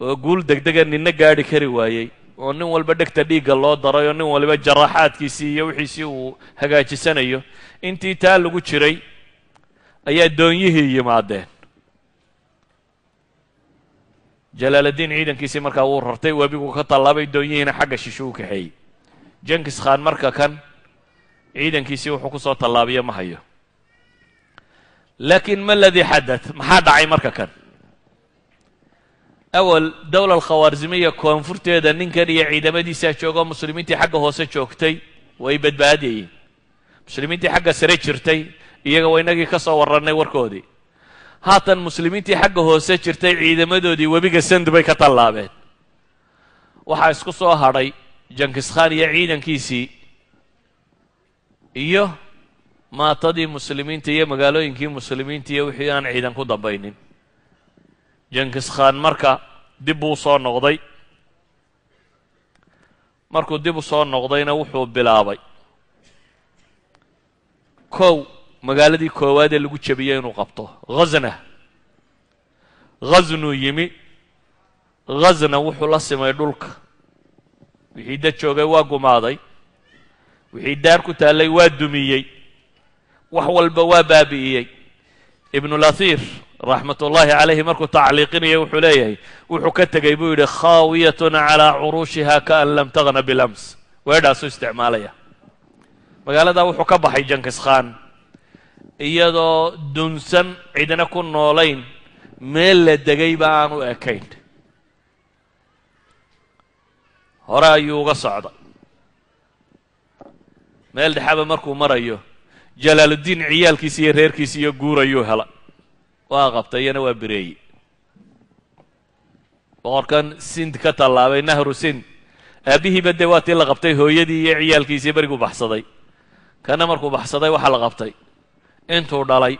oo guul degdega ninna gaadhi kari waayey oo nin walba dhegta dhiigga loo daray oo nin waliba jaraaxaadkiisii iyo wixiisii uu hagaajisanayo intii taa lagu jiray ayaa doonyihii yimaadeen. Jalaaladiin ciidankiisii markaa wuu rartay webigu ka tallaabay doonyihiina xagga shisho u kaxeeyey. Jenkis khaan marka kan ciidankiisii wuxuu ku soo tallaabiyo ma hayo. Laakiin ma aladii xadath maxaa dhacay marka kan awal dowla alkhawaarzimiya koonfurteeda ninkan iyo ciidamadiisaa joogoo muslimiintii xagga hoose joogtay way badbaadayeen muslimiintii xagga sare jirtay iyaga waa inagii ka soo warrannay warkoodii haatan muslimiintii xagga hoose jirtay ciidamadoodii webiga sand bay ka tallaabeen waxaa isku soo hadhay jankiskhan iyo ciidankiisii iyo maatadii muslimiinta iyo magaalooyinkii muslimiinta iyo wixii aan ciidan ku dambaynin jankiskhan marka dib buu soo noqday markuu dib u soo noqdayna wuxuu bilaabay. Kow magaaladii koowaad ee lagu jebiyey inuu qabto ghazna. Ghaznuu yimi ghazna wuxuu la simay dhulka. Wixii dad joogay waa gumaaday. Wixii daar ku taallay waa dumiyey. Wax walba waa baabi'iyey ibnulahir raxmat ullaahi calayhi markuu tacliiqinaya wuxuu leeyahay wuxuu ka tegey buu yidhi khaawiyatun calaa curuushiha kaan lam tagna bilams. Weedhaasuu isticmaalaya. Magaaladaa wuxuu ka baxay jankiskhan iyadoo dunsan cidna ku noolayn meel la degayba aan u ekayn. Hore ayuu uga socda. Meel dhexaba markuu marayo jalaaluddiin ciyaalkiisi iyo reerkiisi iyo guur ayuu hela waa qabtay iyana waa bireeyey. Boqorkan sind ka tallaabay nahru sind. Aabbihiiba dee waa tii la qabtay hooyadii iyo ciyaalkiisii beriguu baxsaday. Kana markuu baxsaday waxaa la qabtay. Intuu dhalay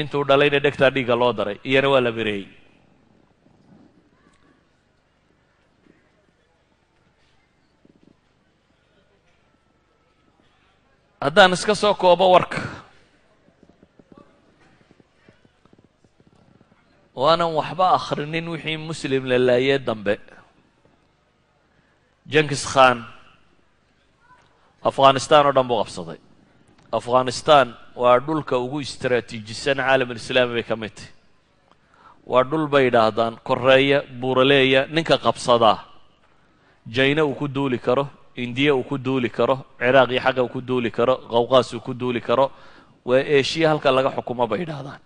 intuu dhalayna dhegtaa dhiigga loo daray iyana waa la bireeyey. Haddaan iska soo koobo warka waanan waxba akhrinin wixii muslim la laayee dambe jenkis khan afghanistan oo dhan buu qabsaday afghanistan waa dhulka ugu istaraatiijisan caalamulislaami bay ka mid tahy waa dhul bay yidhaahdaan koreeya buuraleeya ninka qabsadaa jayna uu ku duuli karo indiya uu ku duuli karo ciraaq iyo xagga uu ku duuli karo qawqaas uu ku duuli karo waa eshiya halka laga xukumo bay yidhaahdaan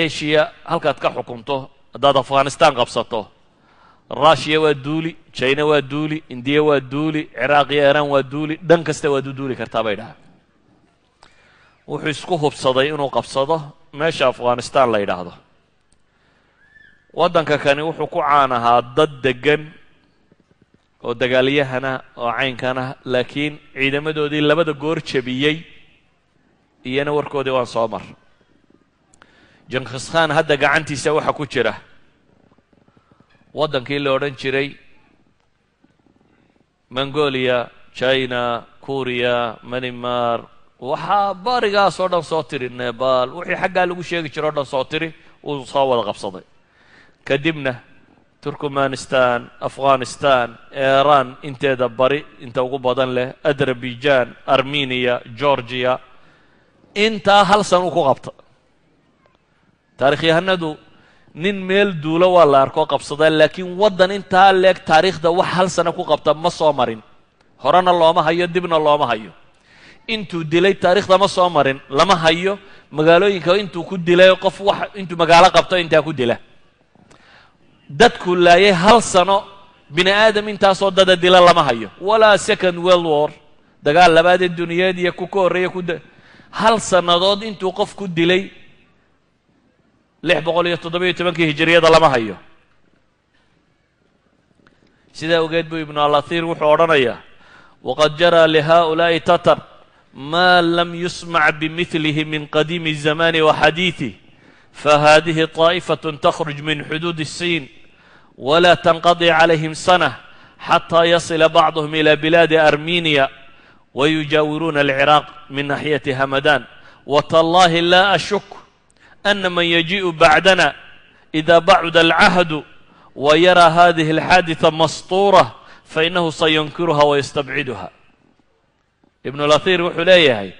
eshiya halkaad ka xukunto haddaad afghanistan qabsato. Rushiya waa duuli jina waa duuli indiya waa duuli ciraaq iyo iran waa duuli dhan kasta waad u duuli kartaa bay dhahaan. Wuxuu isku hubsaday inuu qabsado meesha afghanistan la yidhaahdo. Waddanka kani wuxuu ku caan ahaa dad degan oo dagaalyahana oo caynkana laakiin ciidamadoodii labada goor jebiyey iyana warkoodii waan soo mar jenkis khan hadda gacantiisa waxaa ku jira. Waddankii la odhan jiray mongolia china kuriya manimar waxaa barigaas oo dhan soo tiri nebal wixii xaggaa lagu sheegi jiro o dhan soo tiri uu soo wada qabsaday. Kadibna turkmanistan afghanistan iran inteeda bari inta ugu badan leh azerbaijan armeniya georgiya intaa hal san uu ku qabta taarikhyahanadu nin meel duulo waa la arkoo qabsadaa laakiin waddan intaa leeg taariikhda wax hal sana ku qabta ma soo marin. Horena looma hayo dibna looma hayo. Intuu dilay taariikhda ma soo marin lama hayo. Magaalooyinka intuu ku dilay qof wax intuu magaalo qabto intaa ku dila. Dadku laayay hal sano bini aadam intaasoo dada dila lama hayo. Walaa second world war dagaal labaadee duniyeed iyo ku ka horreeya ku hal sannadood intuu qof ku dilay lix boqol iyo toddobiyo tobankii hijiriyada lama hayo sidaa ogeed buu ibnu alathir wuxuu odhanayaa waqad jaraa lihaؤulaaءi tatar ma lam yusmac bimilihi min qadiimi الzamani waxadiiثih fahadihi طaaئfaة تkhruج min xuduud الsin wla تnqadي عalayhim sanة xatى yasila bacضhm ilى bilaadi armeniya wayujaawiruuna الciraaq min naxyati hamadan wtallahi la ashuk أن من يجيء بعدنا إذا بعد العهد ويرى هذه الحادثة مسطورة فإنه سينكرها ويستبعدها ابن الأثير wuxuu leeyahay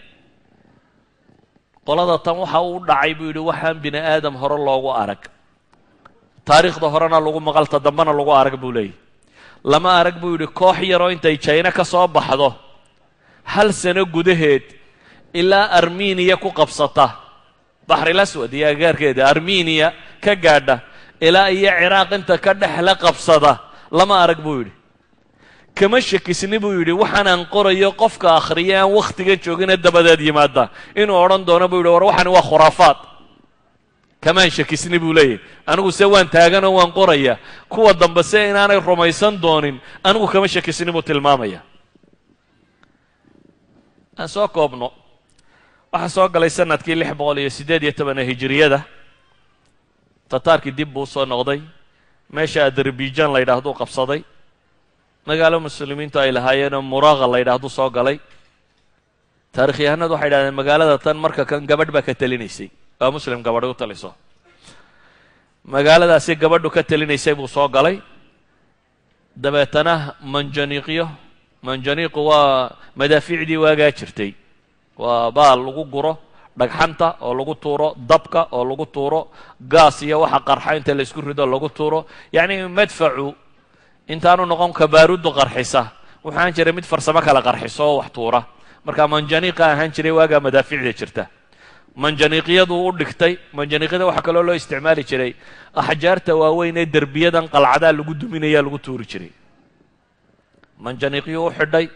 qolada tan waxa uu dhacay buu yidhi waxaan bini aadam hore loogu arag taariikhda horena lagu maqalta dambena lagu arag buu leeyahy lama arag buu yidhi koox yaroo intay jayna ka soo baxdo hal sano gudaheed ilaa armeniya ku qabsata baxril aswad iyo agaarkeeda armeniya ka gaadha. Ilaa iyo ciraaq inta ka dhexla qabsada lama arag buu yidhi. Kama shakisni buu yidhi waxaanaan qorayo qofka akhriya aan wakhtiga joogine dabadeed yimaada. Inuu odhan doono buu yidhi war waxani waa khuraafaad. Kamaan shakisni buu leeyahy anigu se waan taaganoo waan qoraya. Kuwa dambe se inaanay rumaysan doonin anigu kama shakisni buu tilmaamaya. Aan soo koobno waxaa soo galay sannadkii lix boqol iyo siddeed iyo tobana hijiriyada tataarkii dib buu u soo noqday. Meesha adarbijan la yidhaahduu qabsaday. Magaalo muslimiintu ay lahaayeenoo muraaqa la yidhaahdu soo galay. Taarikhyahanadu waxay yidhahdeen magaalada tan marka kan gabadh baa ka telinaysay. Waa muslim gabadhi u taliso. Magaaladaasi gabadhu ka telinaysay buu soo galay. Dabeetana manjaniiqyo manjaniiqu waa madaafiicdii waagaa jirtay waa baal lagu guro dhagxanta oo lagu tuuro dabka oo lagu tuuro gaas iyo waxa qarxa inta la isku rido lagu tuuro. Yacni madfacu intaanu noqon kabaarudu qarxisa. Waxaan jiray mid farsamo kale qarxiso oo wax tuura. Marka manjaniiqa ahaan jiray waagaa madaafiicda jirta. Manjaniiqyadu u dhigtay. Manjaniiqyada waxaa kaloo loo isticmaali jiray. Axjaarta waaweyn ee derbiyadan qalcadaa lagu duminayaa lagu tuuri jiray. Manjaniiqyuu u xidhay.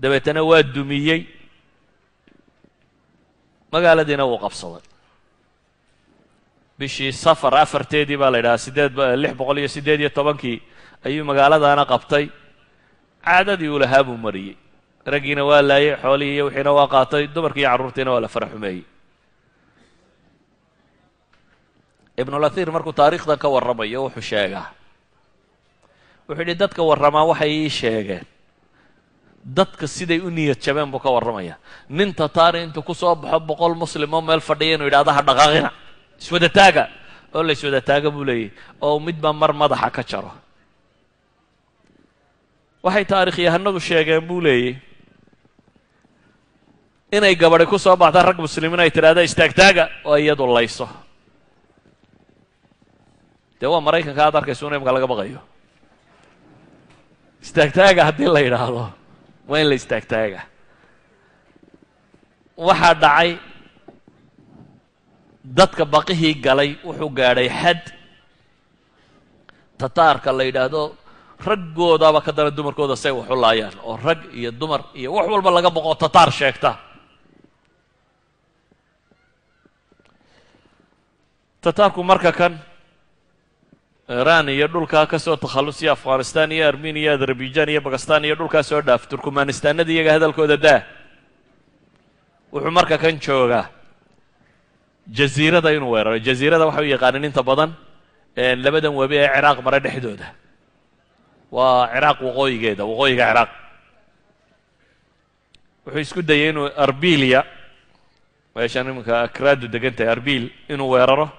Dabeetana waa dumiyey magaaladiina wuu qabsaday. Bishii safar afarteedii baa la yidhahaa sideed lix boqol iyo siddeed iyo tobankii ayuu magaaladaana qabtay. Caadadii uu lahaa buu mariyey. Raggiina waa laayay xoolihii iyo wixiina waa qaatay dumarkii iyo carruurtiina waa la fara xumeeyey ibnulahir markuu taariikhdan ka warramayo wuxuu sheegaa. Wuxuu yidhi dadka warramaa waxay ii sheegeen dadka siday u niyad jabeen buu ka warramaya. Nin tataari intuu ku soo baxo boqol muslim oo meel fadhiya inuu yidhahdo ha dhaqaaqina. Iswada taaga. Oo la iswada taaga buu leeyahy oo midba mar madaxa ka jaro. Waxay taarikhyahanadu sheegeen buu leeyay inay gabadhi ku soo baxda rag muslimiin ay tidhahda istaagtaaga oo iyadu layso. Dee waa maraykanka aad arkayso in imka laga baqayo. Istaagtaaga haddii la yidhaahdo waa in la istaagtaaga. Waxaa dhacay dadka baqihii galay wuxuu gaadhay xad tataarka la yidhaahdo raggoodaaba ka dana dumarkooda say wax u laayaan oo rag iyo dumar iyo wax walba laga boqo tataar sheegta. Tataarku marka kan iran iyo dhulkaa ka soo afghanistan iyo armenia iyo azerbaijan iyo bakistan iyo dhulkaa soo dhaaf turkmanistanada iyaga hadalkooda daa wuxuu marka kan joogaa jaziirada inuu weeraro jaziirada waxa u yaqaanin inta badan labadan webi ee ciraaq mare dhexdooda. Waa ciraaq waqooyigeeda waqooyiga ciraaq. Wuxuu isku dayay inuu arbiliya meeshaan iminka akraadu degan arbil inuu weeraro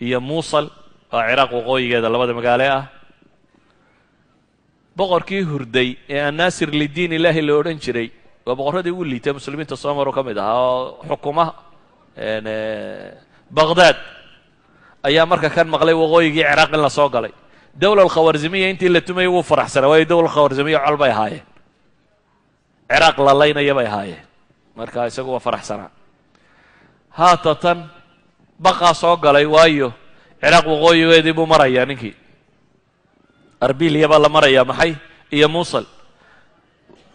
iyo muusal waa ciraaq waqooyigeeda labada magaale ah. Boqorkii hurday ee annaasir lidiin ilaahi la odhan jiray waa boqorradii ugu liitay muslimiinta soomaro ka mid ahaa oo xukuma baqdaad ayaa marka kan maqlay waqooyigii ciraaq in la soo galay. Dowla alkhawarzimiya intii la tumayay wuu faraxsanaa waayo dowla alkhawarzimiya col bay ahaayeen. Ciraaq la laynaya bay ahaayeen. Marka isagu waa faraxsanaa. Haatatan baqaa soo galay waayo ciraaq waqooyigeedii buu marayaa ninkii. Arbiliya baa la marayaa maxay? Iyo muusal.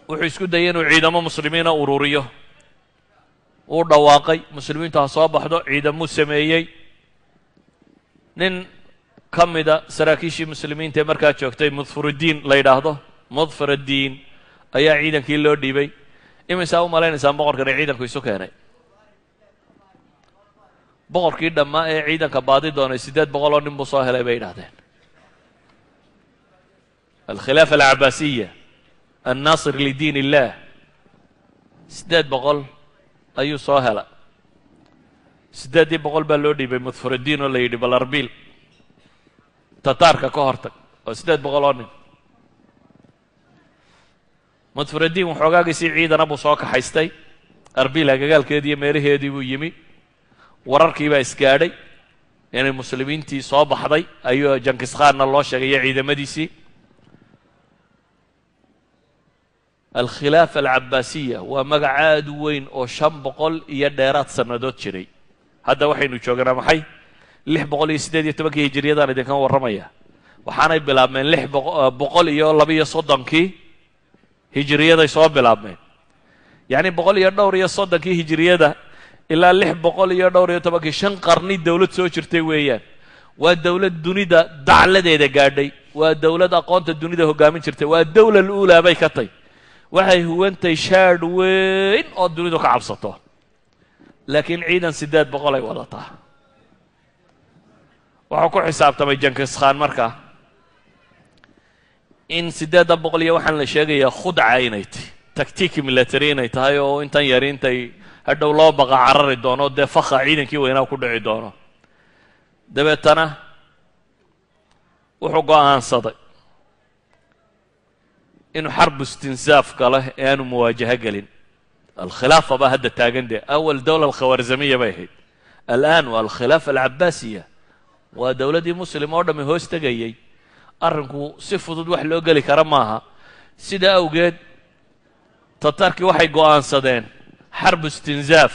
Wuxuu isku dayay inuu ciidamo muslimiina ururiyo. Wuu dhawaaqay muslimiintu ha soo baxdo ciidamuu sameeyey. Nin ka mida saraakiishii muslimiinta ee markaa joogtay mudfuruddiin la yidhaahdo. Mudfuruddiin ayaa ciidankii loo dhiibay imisaa u malaynaysaan boqorkani ciidanku isu keenay boqorkii dhammaa ee ciidanka baadi doonay siddeed boqol oo nin buu soo helay bay yidhahdeen alkhilaafa alcabaasiya annaasir lidiin illaah siddeed boqol ayuu soo hela. Siddeeddii boqol baa loo dhiibay mudfuruddiin oo la yidhi bal arbiil tataarka ka hortag oo boqol oo nin. Mudfuruddiin waxoogaagiisii ciidana buu soo kaxaystay. Arbiil agagaalkeedii iyo meelaheedii buu yimi wararkii baa isgaadhay inay muslimiintii soo baxday ayuu jankiskhaanna loo sheegay iyo ciidamadiisii. Alkhilaafa alcabaasiya waa magac aad u weyn oo shan boqol iyo dheeraad sannadood jiray. Hadda waxaynu jooganaa maxay? Lix boqol iyo siddeed iyo tobankii hijiriyadaan idinkan warramaya waxaanay bilaabmeen lix boqol iyo laba-iyo soddonkii hijiriyaday soo bilaabmeen. Yacni boqol iyo dhowr iyo soddonkii hijiriyada ilaa lix boqol iyo dhowr iyo tobankii. Shan qarni dowlad soo jirtay weeyaan. Waa dowlad dunida dacladeeda gaadhay. Waa dowlad aqoonta dunida hoggaamin jirtay. Waa dawla luulaa bay ka tay waxay huwantay shaadh weyn oo dunidu ka cabsato. Laakiin ciidan siddeed boqol ay wadataa. Wuxuu ku xisaabtamay jankis khan markaa in siddeedda boqol iyo waxaan la sheegayaa khudca inay tahy tactiiki military inay tahay oo intan yari intay hadhow loo baqa carari doono dee fakha ciidankii weynaa ku dhici doono. Dabeetana wuxuu go'aansaday inuu xarbu istinsaaf galo ee aanu muwaajaho gelin. Alkhilaafa baa hadda taagan dee awal dowla alkhawarzamiya bay ahayd. Al'aan waa alkhilaafa alcabaasiya waa dowladdii muslim oo dhammi hoos tegayey arrinku si fudud wax loo geli kara maaha. Sidaa awgeed tatarkii waxay go'aansadeen xarbu istinsaaf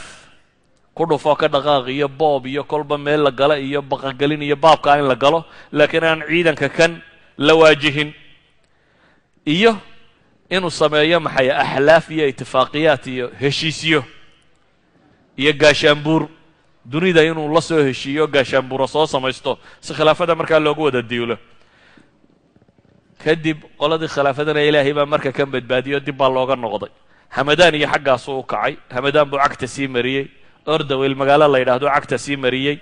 ku dhufoo ka dhaqaaq iyo boob iyo kolba meel la gala iyo baqagelin iyo baabkaa in la galo laakiin aan ciidanka kan la waajihin. Iyo inuu sameeyo maxay axlaaf iyo itifaaqiyaat iyo heshiisyo iyo gaashaanbuur dunida inuu la soo heshiiyo gaashaanbuura soo samaysto si khilaafada markaa loogu wada diulo kadib qoladii khilaafadana ilaahay baa marka kan badbaadiyo dib baa looga noqday hamadaan iyo xaggaasuu u kacay. Hamadaan buu cagta sii mariyey. Ordawel magaalo la yidhaahdo cagta sii mariyey.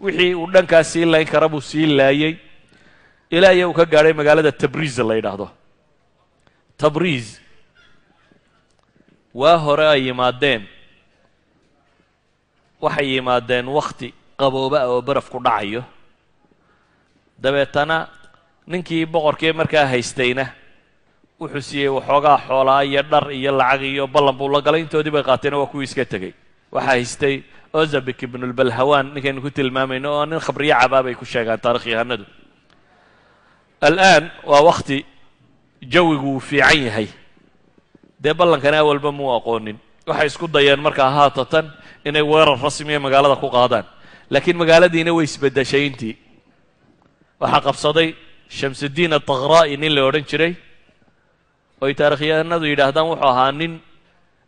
Wixii uu dhankaas sii layn kara buu sii laayey. Ilaa iyo uu ka gaadhay magaalada tabriiz la yidhaahdo. Tabriiz waa hore ay yimaadeen. Waxay yimaadeen wakhti qabooba oo baraf ku dhacayo. Dabeetana ninkii boqorkii markaa haystayna wuxuu siiyey waxoogaa xoolaa iyo dhar iyo lacag iyo ballan buu la galay. Intoodii bay qaateena waa kuwii iska tegey. Waxaa haystay ozabik ibnulbalhawaan ninkaynu ku tilmaamayno oo nin khabriyo cabaa bay ku sheegaan taarikhyahanadu al'aan waa wakhti jawigu uu fiican yahay. Dee ballankana awalba muu aqoonin. Waxay isku dayeen markaa haatatan inay weerar rasmiya magaalada ku qaadaan. Laakiin magaaladiina way isbeddeshay intii waxaa qabsaday shamsudiin atakraa'i nin la odhan jiray oy taarikhyahanadu yidhaahdaan wuxuu ahaa nin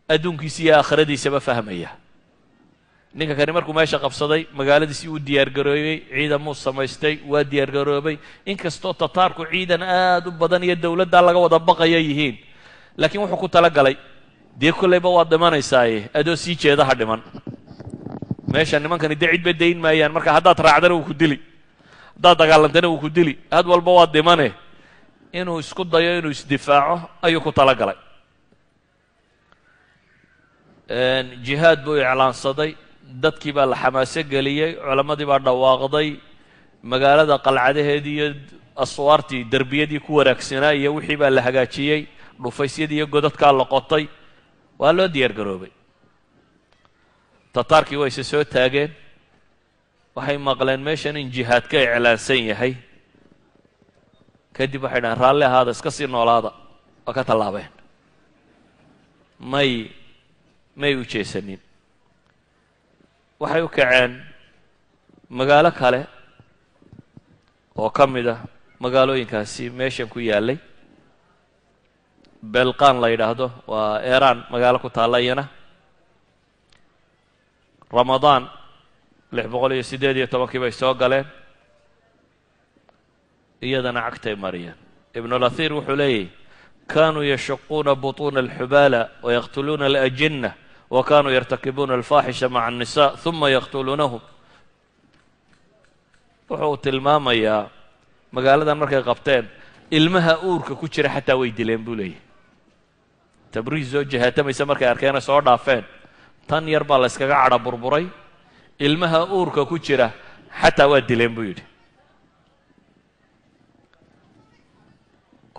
adduunkiisa iyo aakhiradiisaba fahmaya. Ninka kani markuu meesha qabsaday magaaladiisii uu diyaargaroobay ciidamuu samaystay waa diyaargaroobay inkastoo tataarku ciidan aad u badan iyo dowladdaa laga wada baqaya yihiin laakiin wuxuu ku tala galay dee kollayba waad dhimanaysaaye adoo sii jeedaha dhiman. Meesha nimankani dee cidba dayn maayaan marka haddaad raacdana wuu ku dili haddaad dagaalantana wuu ku dili had walba waad dhimane inuu isku dayo inuu isdifaaco ayuu ku tala galay jihaad buu iclaansaday dadkii baa la xamaaso geliyey culammadii baa dhawaaqday magaalada qalcadaheedii iyo aswaartii derbiyadii ku wanaagsanaa iyo wixii baa la hagaajiyey dhufaysyadii iyo godadkaa la qotay waa loo diyaar garoobay. Tataarkii way se soo taageen waxay maqleen meeshan in jihaad ka iclaansan yahay kadib waxay dhahen raalli ahaada iska sii noolaada. Waa ka tallaabeen. May may u jeesanin. Waxay u kaceen magaalo kale oo ka mid ah magaalooyinkaasi meeshan ku yaallay. Belqan la yidhaahdo waa eeraan magaalo ku taalla iyana. Ramadaan lix boqol iyo siddeed iyo tobankii bay soo galeen iyadana cagtay mariyeen ibnulahir wuxuu leeyahy kanuu yashuquuna buطuuna alxubaala wayaqtuluuna alajinna wa kanuu yartakibuuna alfaaxisha maca الnisa ثuma yaqtuluunahum wuxuu tilmaamayaa magaaladan markay qabteen ilmaha uurka ku jira xataa way dileen buu leeyahy tabriis oo jahaatamaysa markay arkeena soo dhaafeen tan yar baa la yskaga cadha burburay ilmaha uurka ku jira xataa waa dileen buu yidhi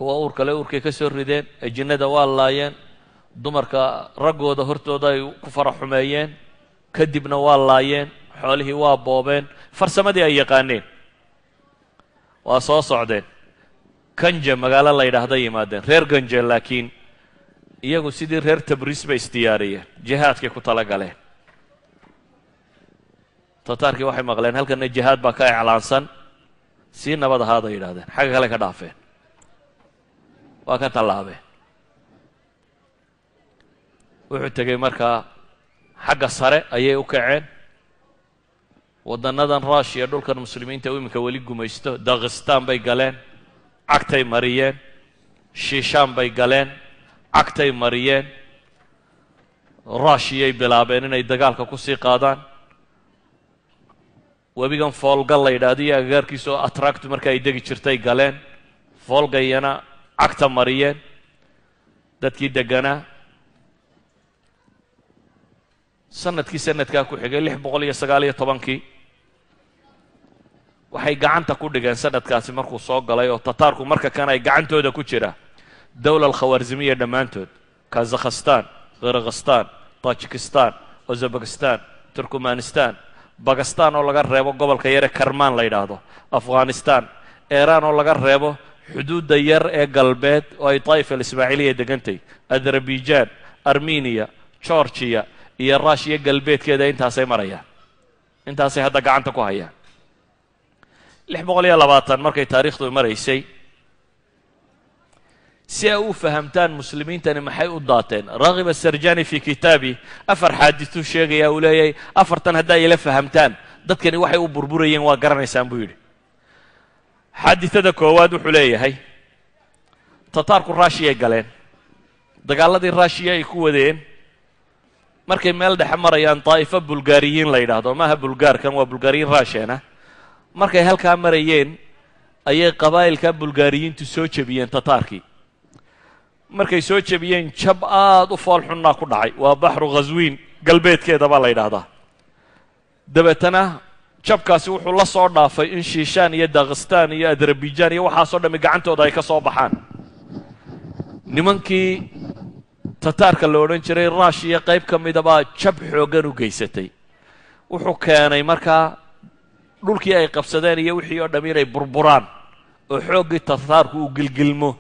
Kuwa uur kale uurkay ka soo rideen ajinnada waa laayeen dumarka raggooda hortooda ay ku fara xumeeyeen kadibna waa laayeen xoolihii waa boobeen farsamadii ay yaqaaneen. Waa soo socdeen. Ganja magaalo la yidhaahda yimaadeen reer ganja laakiin iyagu sidii reer tabriis bay isdiyaariyeen jihaadkay ku tala galeen tataarkii waxay maqleen halkana jihaad baa ka iclaansan sii nabad ahaaday yidhahdeen xagga kale ka dhaafeen waa ka tallaabeen wuxuu tegey markaa xagga sare ayay u kaceen. Waddannadan rushiya dhulkan muslimiinta iminka weli gumaysto. Dakhistaan bay galeen cagtay mariyeen shiishaan bay galeen cagtay mariyeen. Rushiyay bilaabeen inay dagaalka ku sii qaadaan. Webigan foolga la yidhaahdo iyo agagaarkiisa oo atractu marka ay degi jirtay galeen. Foolgayana cagta mariyeen dadkii deganaa sannadkii sanadkaa ku xigay lix boqol iyo sagaal iyo tobankii. Waxay gacanta ku dhigeen sanadkaasi markuu soo galay oo tataarku marka kan ay gacantooda ku jira. Dowla alkhawaarzimiya dhammaantood kazakhstan khirghistan tajikistan uzabekistan turkmanistan bakistan oo laga reebo gobolka yare karmaan la yidhaahdo afghanistan iiraan oo laga reebo xuduudda yar ee galbeed oo ay daa'ifa alismaaciiliya degantay. Azerbaijan armeniya georgiya iyo rushiya galbeedkeeda intaasay marayaan. Intaasay hadda gacanta ku hayaan. Lix boqol iyo labaatan markay taariikhdu maraysay si ay u fahamtaan muslimiintani maxay u daateen? Raghib asarjani fi kitaabi afar xaadituu sheegaya uu leeyahay afartan haddaa ila fahamtaan dadkani waxay u burburayeen waa garanaysaan buu yidhi xaaditada koowaad wuxuu leeyahay tataarku rushiyay galeen. Dagaaladii rushiya ay ku wadeen markay meel dhexe marayaan daa'ifo bulgaariyiin la yidhaahdo maaha bulgaarkan waa bulgaariyiin rushiyana markay halkaa marayeen ayay qabaa'ilka bulgaariyiintu soo jebiyeen tataarkii markay soo jebiyeen jab aada u fool xunnaa ku dhacay. Waa baxru khaswiin galbeedkeeda baa la yidhaahdaa. Dabeetana jabkaasi wuxuu la soo dhaafay in shiishaan iyo dakhistaan iyo azerbaijan iyo waxaasoo dhammi gacantooda ay ka soo baxaan. Nimankii tataarka la odhan jiray rushiya qayb ka mida baa jab xooggan u geysatay. Wuxuu keenay markaa dhulkii ay qabsadeen iyo wixii oo dham inay burburaan oo xooggii tataarku uu gilgilmo.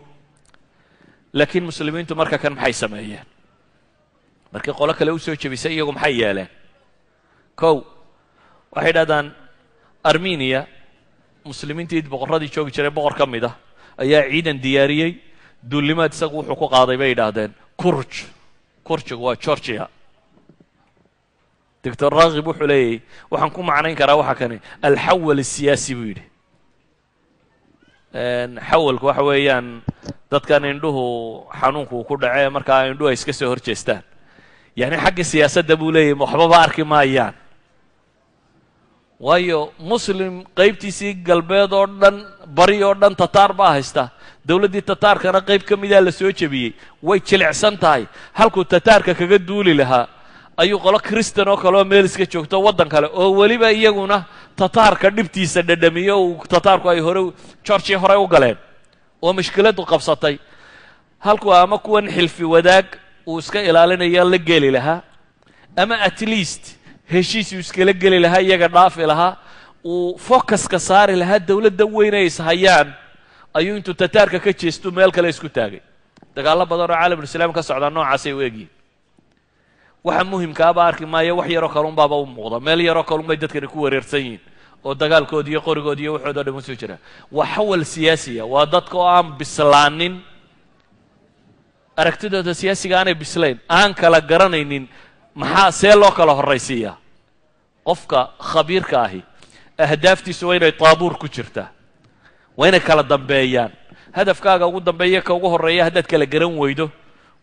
Laakiin muslimiintu marka kan maxay sameeyeen? Markii qolo kale u soo jebisay iyagu maxay yeeleen? Kow waxay dhahdaan armeniya muslimiintii boqorradii joogi jiray boqor ka mid ah ayaa ciidan diyaariyey duulimaad isagu wuxuu ku qaaday bay yidhaahdeen. Kurj kurjigu waa georgia. Doctor rakhib wuxuu leeyahy waxaan ku macnayn karaa waxa kani alxawal asiyaasi buu yidhi. Xawalku waxa weeyaan dadkan indhuhu xanuunku uu ku dhacee markaa indhuhu ay iska soo hor jeestaan yacni xagga siyaasadda buu leeyahy waxbaba arki maayaan waayo muslim qaybtiisii galbeed oo dhan bari oo dhan tataar baa haysta. Dowladdii tataarkana qayb ka midaa la soo jebiyey. Way jilicsan tahay. Halkuu tataarka kaga duuli lahaa ayuu qolo kristan oo kaleoo meel iska joogto waddan kale oo weliba iyaguna tataarka dhibtiisa dhadhamiyo uu tataarku ay hore georgia horey u galeen oo mushkiladdu qabsatay. Halkuu ama kuwan xilfi wadaag uu iska ilaalinayo la geli lahaa ama at least heshiis uu iskala geli lahaa iyaga dhaafi lahaa uu focuska saari lahaa dowladda weyn ay ishayaan ayuu intuu tataarka ka jeestu meel kale isku taagay. Dagaallo badan oo caalamulislaam ka socdaa noocaasay u egyihin waxa muhimkaaba arki maayo wax yaroo kalunbaaba u muuqda. Meel yaroo kalunbay dadkani ku wareersan yihiin oo dagaalkoodi iyo qorigoodi iyo waxoodo dhan u soo jira waa xawal siyaasiya waa dadka oo aan bislaanin. Aragtidooda siyaasiga aanay bislayn aan kala garanaynin maxaa see loo kala horraysiiyaa qofka khabiirka ahi ahdaaftiisu waa inay taabuur ku jirtaa waa inay kala dambeeyaan. Hadafkaaga ugu dambeeya ka ugu horreeya haddaad kala garan weydo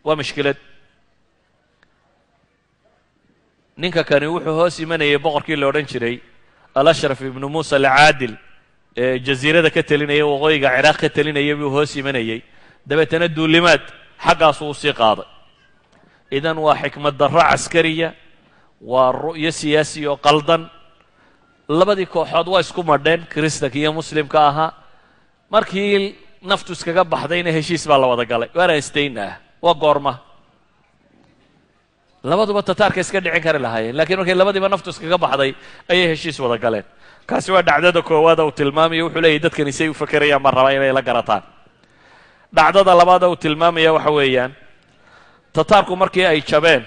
waa mushkilad ninka kani wuxuu hoos imanayay boqorkii la odhan jiray alashraf ibnu muusa alcaadil ee jasiirada ka telinaya waqooyiga ciraaq ka telinaya buu hoos imanayey dabeetana duulimaad xaggaasu u sii qaaday. Idan waa xikmad darro caskariya waa ru'yo siyaasi oo qaldan. Labadii kooxood waa isku madheen kiristanka iyo muslimka ahaa. Markii naftu iskaga baxdayna heshiis baa la wada galay. Waana istayna ah waa goorma. Labaduba tataarka iska dhicin kari lahaayeen lakiin markay labadiiba naftu iskaga baxday ayay heshiis wada galeen. Kaasi waa dhacdada koowaada uu tilmaamaya wuxuu leeyahy dadkani say u fakerayaan baan rabaa inay la garataan. Dhacdada labaada uu tilmaamaya waxa weeyaan tataarku markii ay jabeen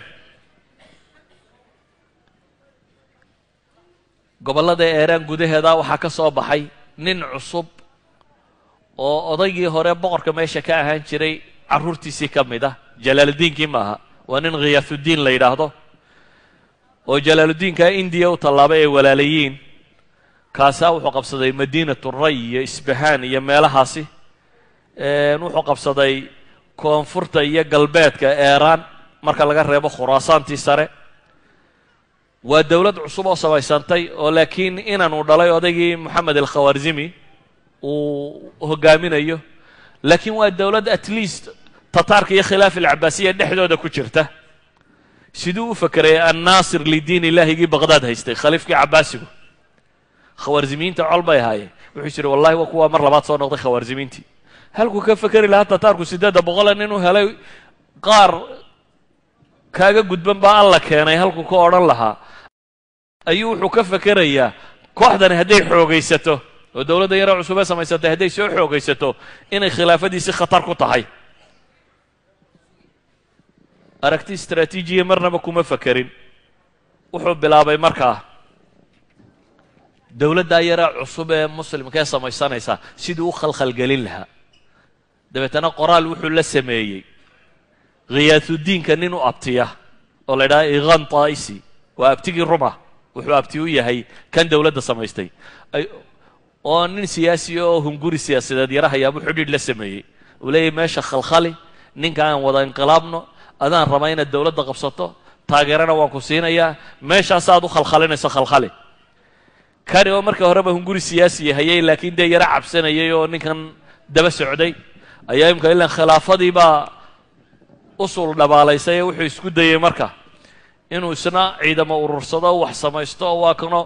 gobollada eeraan gudaheeda waxaa ka soo baxay nin cusub oo odaygii hore boqorka meesha ka ahaan jiray carruurtiisii ka mid ah. Jalaaladiinkii maaha. Waa nin khiyaatuddiin la yidhaahdo oo jalaaluddiinka indiya u tallaabay ay walaalayiin. Kaasaa wuxuu qabsaday madiinatu ray iyo isbahaan iyo meelahaasi. Wuxuu qabsaday koonfurta iyo galbeedka eeraan. Marka laga reebo khuraasaantii sare waa dowlad cusub oo samaysantay oo laakiin inan uu dhalay odaygii moxamed alkhawarzimi uu hogaaminayo laakiin waa dowlad at least tataarka iyo khilaaf alcabaasiya dhexdooda ku jirta. Siduu u fakerayay annaasir lidiin ilaahigii baqdaad haystay khaliifkii cabaasigu khawaarzimiyiinta col bay ahaayeen. Wuxuu yidhi wallahi waa kuwaa mar labaad soo noqday khawaarzimiintii halkuu ka fekeri lahaa tataarku siddeedda boqolan inuu helay qaar kaaga gudban baa alla keenay halkuu ka odhan lahaa ayuu wuxuu ka fekerayaa kooxdani hadday xoogaysato oo dowladda yara cusubee samaysatay hadday soo xoogaysato inay khilaafadiisi khatar ku tahay. Aragti istraatiijiya marnaba kuma fekerin wuxuu bilaabay markaa dowladdaa yaraa cusub ee muslimkaee samaysanaysaa siduu u khalkhalgelin lahaa. Dabeetana qoraal wuxuu la sameeyey. Khiyaatuddiinka nin u abtiya oo la ydhaha iqan taa'isi waa abtigii ruma wuxuu abti u yahay kan dowladda samaystay. Oo nin siyaasi oo hunguri siyaasadeed yarahayaabuu xidhiidh la sameeyey. Uu leeyahy meesha khalkhali ninka aan wada inqilaabno adaan rabaa inaad dowladda qabsato taageerana waan ku siinayaa meeshaas aad u khalkhalinayso khalkhali. Kani oo marka horeba hunguri siyaasi hayay laakiin dee yaro cabsanayay oo ninkan daba socday ayaa imika ilan khilaafadii baa usul dhabaalaysay ee wuxuu isku dayey marka inuu isna ciidamo urursado wax samaysto oo waa kano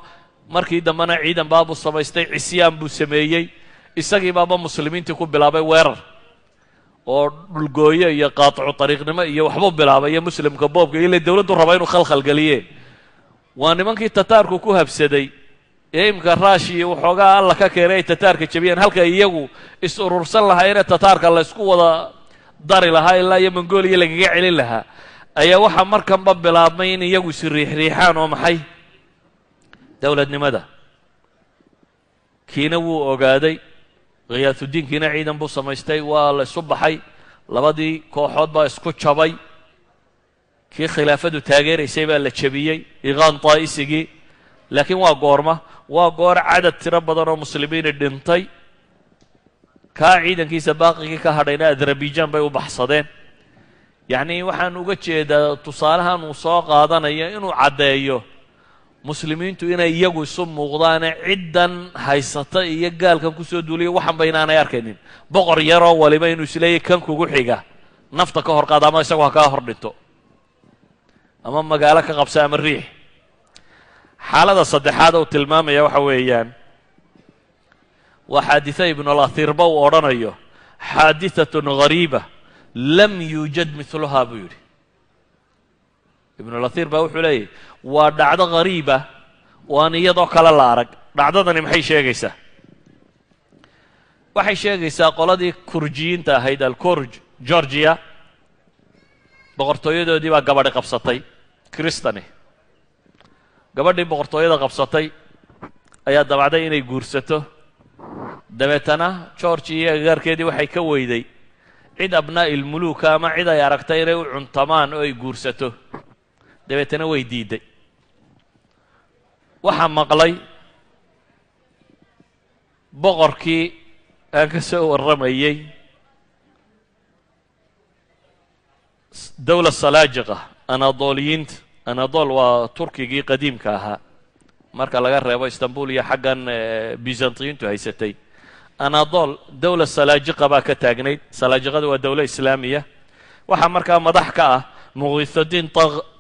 markii dambena ciidan baabuu samaystay cisyaan buu sameeyey. Isagii baaba muslimiintii ku bilaabay weerar oo dhulgooyo iyo qaaticu ariiqnimo iyo waxbuu bilaabay iyo muslimka boobka ile dowladdu raba inuu khalkhalgeliye waa nimankii tataarku ku habsaday ee imika raashi iyo waxoogaa alla ka keenay ay tataarka jebiyeen halka iyagu is urursan lahaayeenee tataarka la ysku wada dari lahaa ilaa iyo mongooliya lagaga celin lahaa ayaa waxaa markanba bilaabmay in iyagu is riixriixaan oo maxay dowladnimada kiina wuu ogaaday khiyaatuddiinkiina ciidan buu samaystay waa la isu baxay labadii kooxood baa isku jabay. Kii khilaafadu taageeraysay baa la jebiyey iqaan taa'isigii. Laakiin waa goorma waa goor cadad tiro badan oo muslimiini dhintay. Kaa ciidankiisa baaqigii ka hadhayna adarabijaan bay u baxsadeen yacnii waxaan uga jeedaa tusaalahan uu soo qaadanayo inuu caddeeyo muslimiintu inay iyagu isu muuqdaane ciddan haysata iyo gaalkan ku soo duuliya waxanba inaanay arkaynin. Boqor yaroo waliba inuu isleeyahy kan kugu xiga. Nafta ka hor ama isagu ha kaa hor dhinto. Ama magaalo ka qabsa ama riix. Xaalada saddexaad uu tilmaamaya waxa weeyaan waa xaaditha ibnulathirba uu odhanayo xaadihatun ghariiba lam yuujad miluhaa buu yidhi. Ibnulathir baa wuxuu leeyahy waa dhacdo ghariiba oo iyadoo kale la arag. Dhacdadani maxay sheegaysaa? Waxay sheegaysaa qoladii kurjiyiinta ahayd alkurj georgia boqortooyadoodii baa gabadhi qabsatay kristani gabadhii boqortooyada qabsatay ayaa dabacday inay guursato. Dabeetana georgi iyo agaarkeedii waxay ka weyday cid abnaa'i ilmuluuka ama cid ay aragtay inay u cuntamaan oo ay guursato. Dabeetana way diidday waxaa maqlay boqorkii aan ka soo warramayey dowla salaajiqa anadooliyiinta anadol waa turkigii qadiimka ahaa. Marka laga reebo istanbul iyo xaggan byzantiyiintu haysatay anadol dowla salaajiqa baa ka taagnayd. Salaajiqada waa dowlo islaamiya. Waxaa markaa madax ka ah muqiisudiin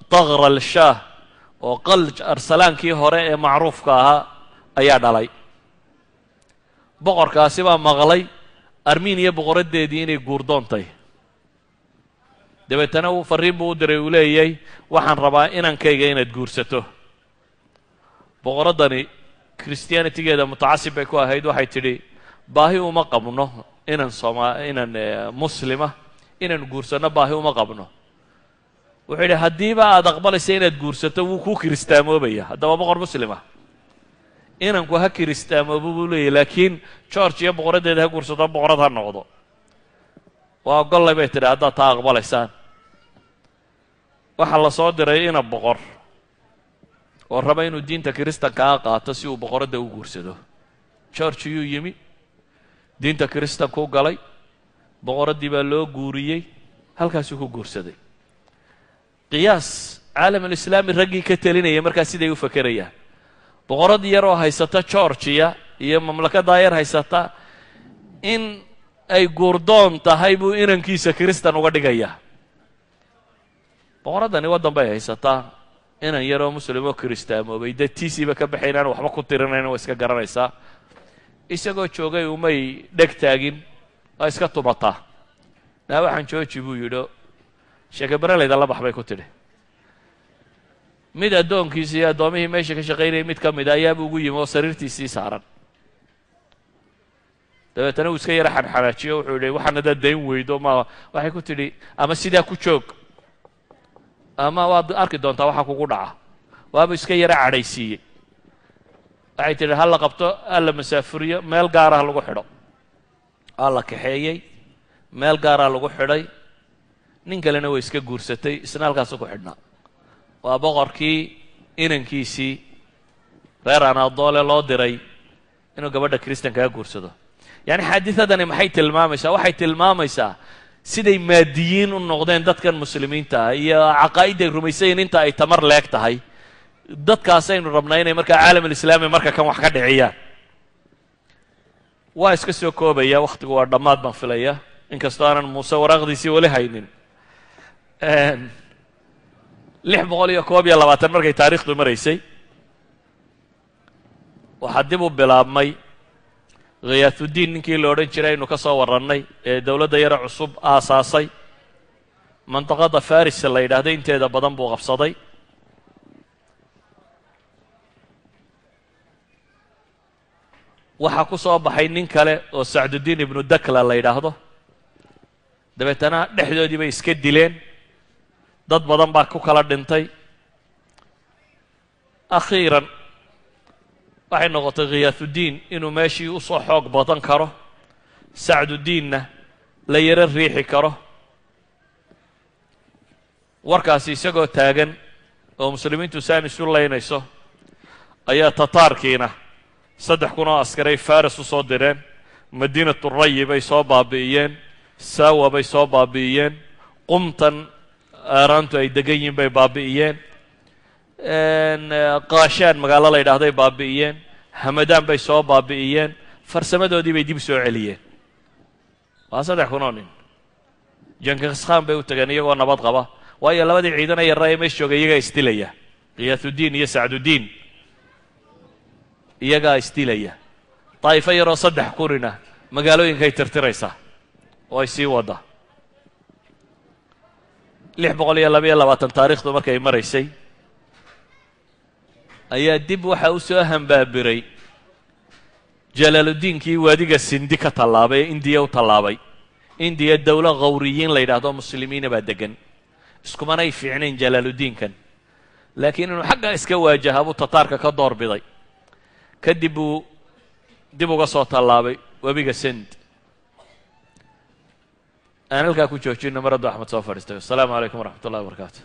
taqral shaah oo qalj arsalaankii hore ee macruufka ahaa ayaa dhalay. Boqorkaasi baa maqlay armeniya boqoradeedii inay guurdoontay. Dabeetana uu farriin buu u diray uu leeyay waxaan rabaa inankayga inaad guursato. Boqoraddani christianitigeeda mutacasib bay ku ahayd waxay tidhi baahi uma qabno. Inan sooma inan muslima inaan guursanno baahi uma qabno. Wuxuu yidhi haddiiba aada aqbalaysa inaad guursato wuu kuu kiristaamoobaya. Haddaba boqor muslima. Inanku ha kiristaamoobo buu leeyahy laakiin george iyo boqoraddeeda ha guursato boqorad ha noqdo. Waa ogollay bay tidhi haddaad taa aqbalaysaan. Waxaa la soo diray ina boqor. Oo raba inuu diinta kiristankaa qaato si uu boqoradda u guursado. George yuu yimi diinta kiristankuu galay boqoraddii baa loo guuriyey halkaasuu ku guursaday. Qiyaas caalamulislaami raggii ka telinaya markaa siday u fakerayaan boqorad yar oo haysata georgiya iyo mamlakadaa yar haysata in ay guurdoon tahay buu inankiisa kiristan uga dhigayaa. Boqoraddani waddan bay haysataa inan yaroo muslim oo kiristaamoobay dee tiisiiba ka baxay inaan waxba ku tirinayn waa iska garanaysaa isagoo joogay umay dheg taagin waa iska tumataa naa waxaan jooji buu yidho sheekabareleyda la bax bay ku tidhi. Mid addoonkiisa iyo addoomihii meesha ka shaqaynayay mid ka mid a ayaaba ugu yimi oo sariirtiisii saaran. Dabeetana uu iska yara xanxanaajiyo wuxuu yidhi waxaan hadaad dayn weydo ma waxay ku tidhi ama sidaa ku joog. Ama waad arki doontaa waxaa kugu dhaca. Waaba iska yara cadhaysiiyey waxay tidhi ha la qabto ha masaafuriyo meel gaarah lagu xidho. Waa la kaxeeyey meel gaaraa lagu xidhay. Nin kalena way iska guursatay isna halkaasu ku xidhnaa waa boqorkii inankiisii. Reer anadoole loo diray inuu gabadha kiristankaa guursado. Yacni xaadidadani maxay tilmaamaysaa? Waxay tilmaamaysaa siday maadiyiin u noqdeen dadkan muslimiinta ah iyo caqaa'idday rumaysayin inta ay tamar leeg tahay dadkaasaynu rabnaa inay markaa caalamulislaami marka kan wax ka dhiciyaan waa iska soo koobaya wakhtigu waa dhammaad baan filaya inkastoo aanan muuse waraaqdiisii weli haynin. Lix boqol iyo koob iyo labaatan markay taariikhdu maraysay waxaa dib u bilaabmay khiyaatuddiin ninkii la odhan jiray aynu ka soo warrannay ee dowladda yare cusub aasaasay. Mandaqada faris la yidhaahda inteeda badan buu qabsaday waxaa ku soo baxay nin kale oo sacduddiin ibnu dakla la yidhaahdo. Dabeetana dhexdoodii bay iska dileen. Dad badan baa ku kala dhintay. Akhiiran waxay noqotay khiyaatuddiin inuu meeshii u soo xoog badan karo. Sacduddiinna la yaro riixi karo. Warkaasi isagoo taagan oo muslimiintu saan isu laynayso ayaa tataarkiina saddex kun oo askaray faris u soo direen. Madiinatu rayi bay soo baabi'iyeen. Saawa bay soo baabi'iyeen. Qumtan aaraantu ay degan yihiin bay baabi'iyeen. Kaashaan magaalo la yidhahday baabi'iyeen. Hamadaan bay soo baabi'iyeen. Farsamadoodii bay dib soo celiyeen. Waa saddex kun oo nin jankiskhan bay u tageen iyagoo nabad qaba. Waayo labadii ciidana yarra ee meesha joogay iyagaa isdilaya khiyaatuddiin iyo sacduddiin iyagaa isdilaya daa'ifo yaroo saddex kunina magaalooyinkay tirtiraysaa. Oo ay sii wadda lix boqol iyo labaiyo labaatan taariikhdu markay maraysay ayaa dib waxa u soo hambaabiray. Jalaaluddiinkii waadiga sindi ka tallaabay ee indiya u tallaabay. Indiya dowlo khawriyiin la yidhaahdo muslimiina baa degan iskumanay fiicnayn jalaaluddiinkan laakiin inuu xaggaa iska waajaha buu tataarka ka door biday kadib buu dib uga soo tallaabay webiga send. Aan halkaa ku joojino maraddu axmed soo fadhiistay wasalaamu calaykum waraxmat ullahi wabarakaatu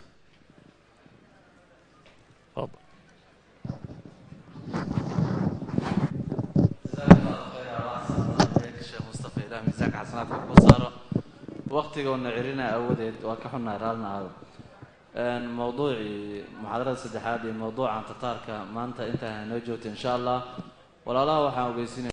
sheekh mustafa ilah miisaanka xasanaadka ku saaro waktigoona celina awadeed waa ka xunnahay raallina aado mawduucii muxaadarada saddexaad iyo mawduucan tataarka maanta. Intaa noo joogta insha allah. Walaalaha waxaan ogeysinaya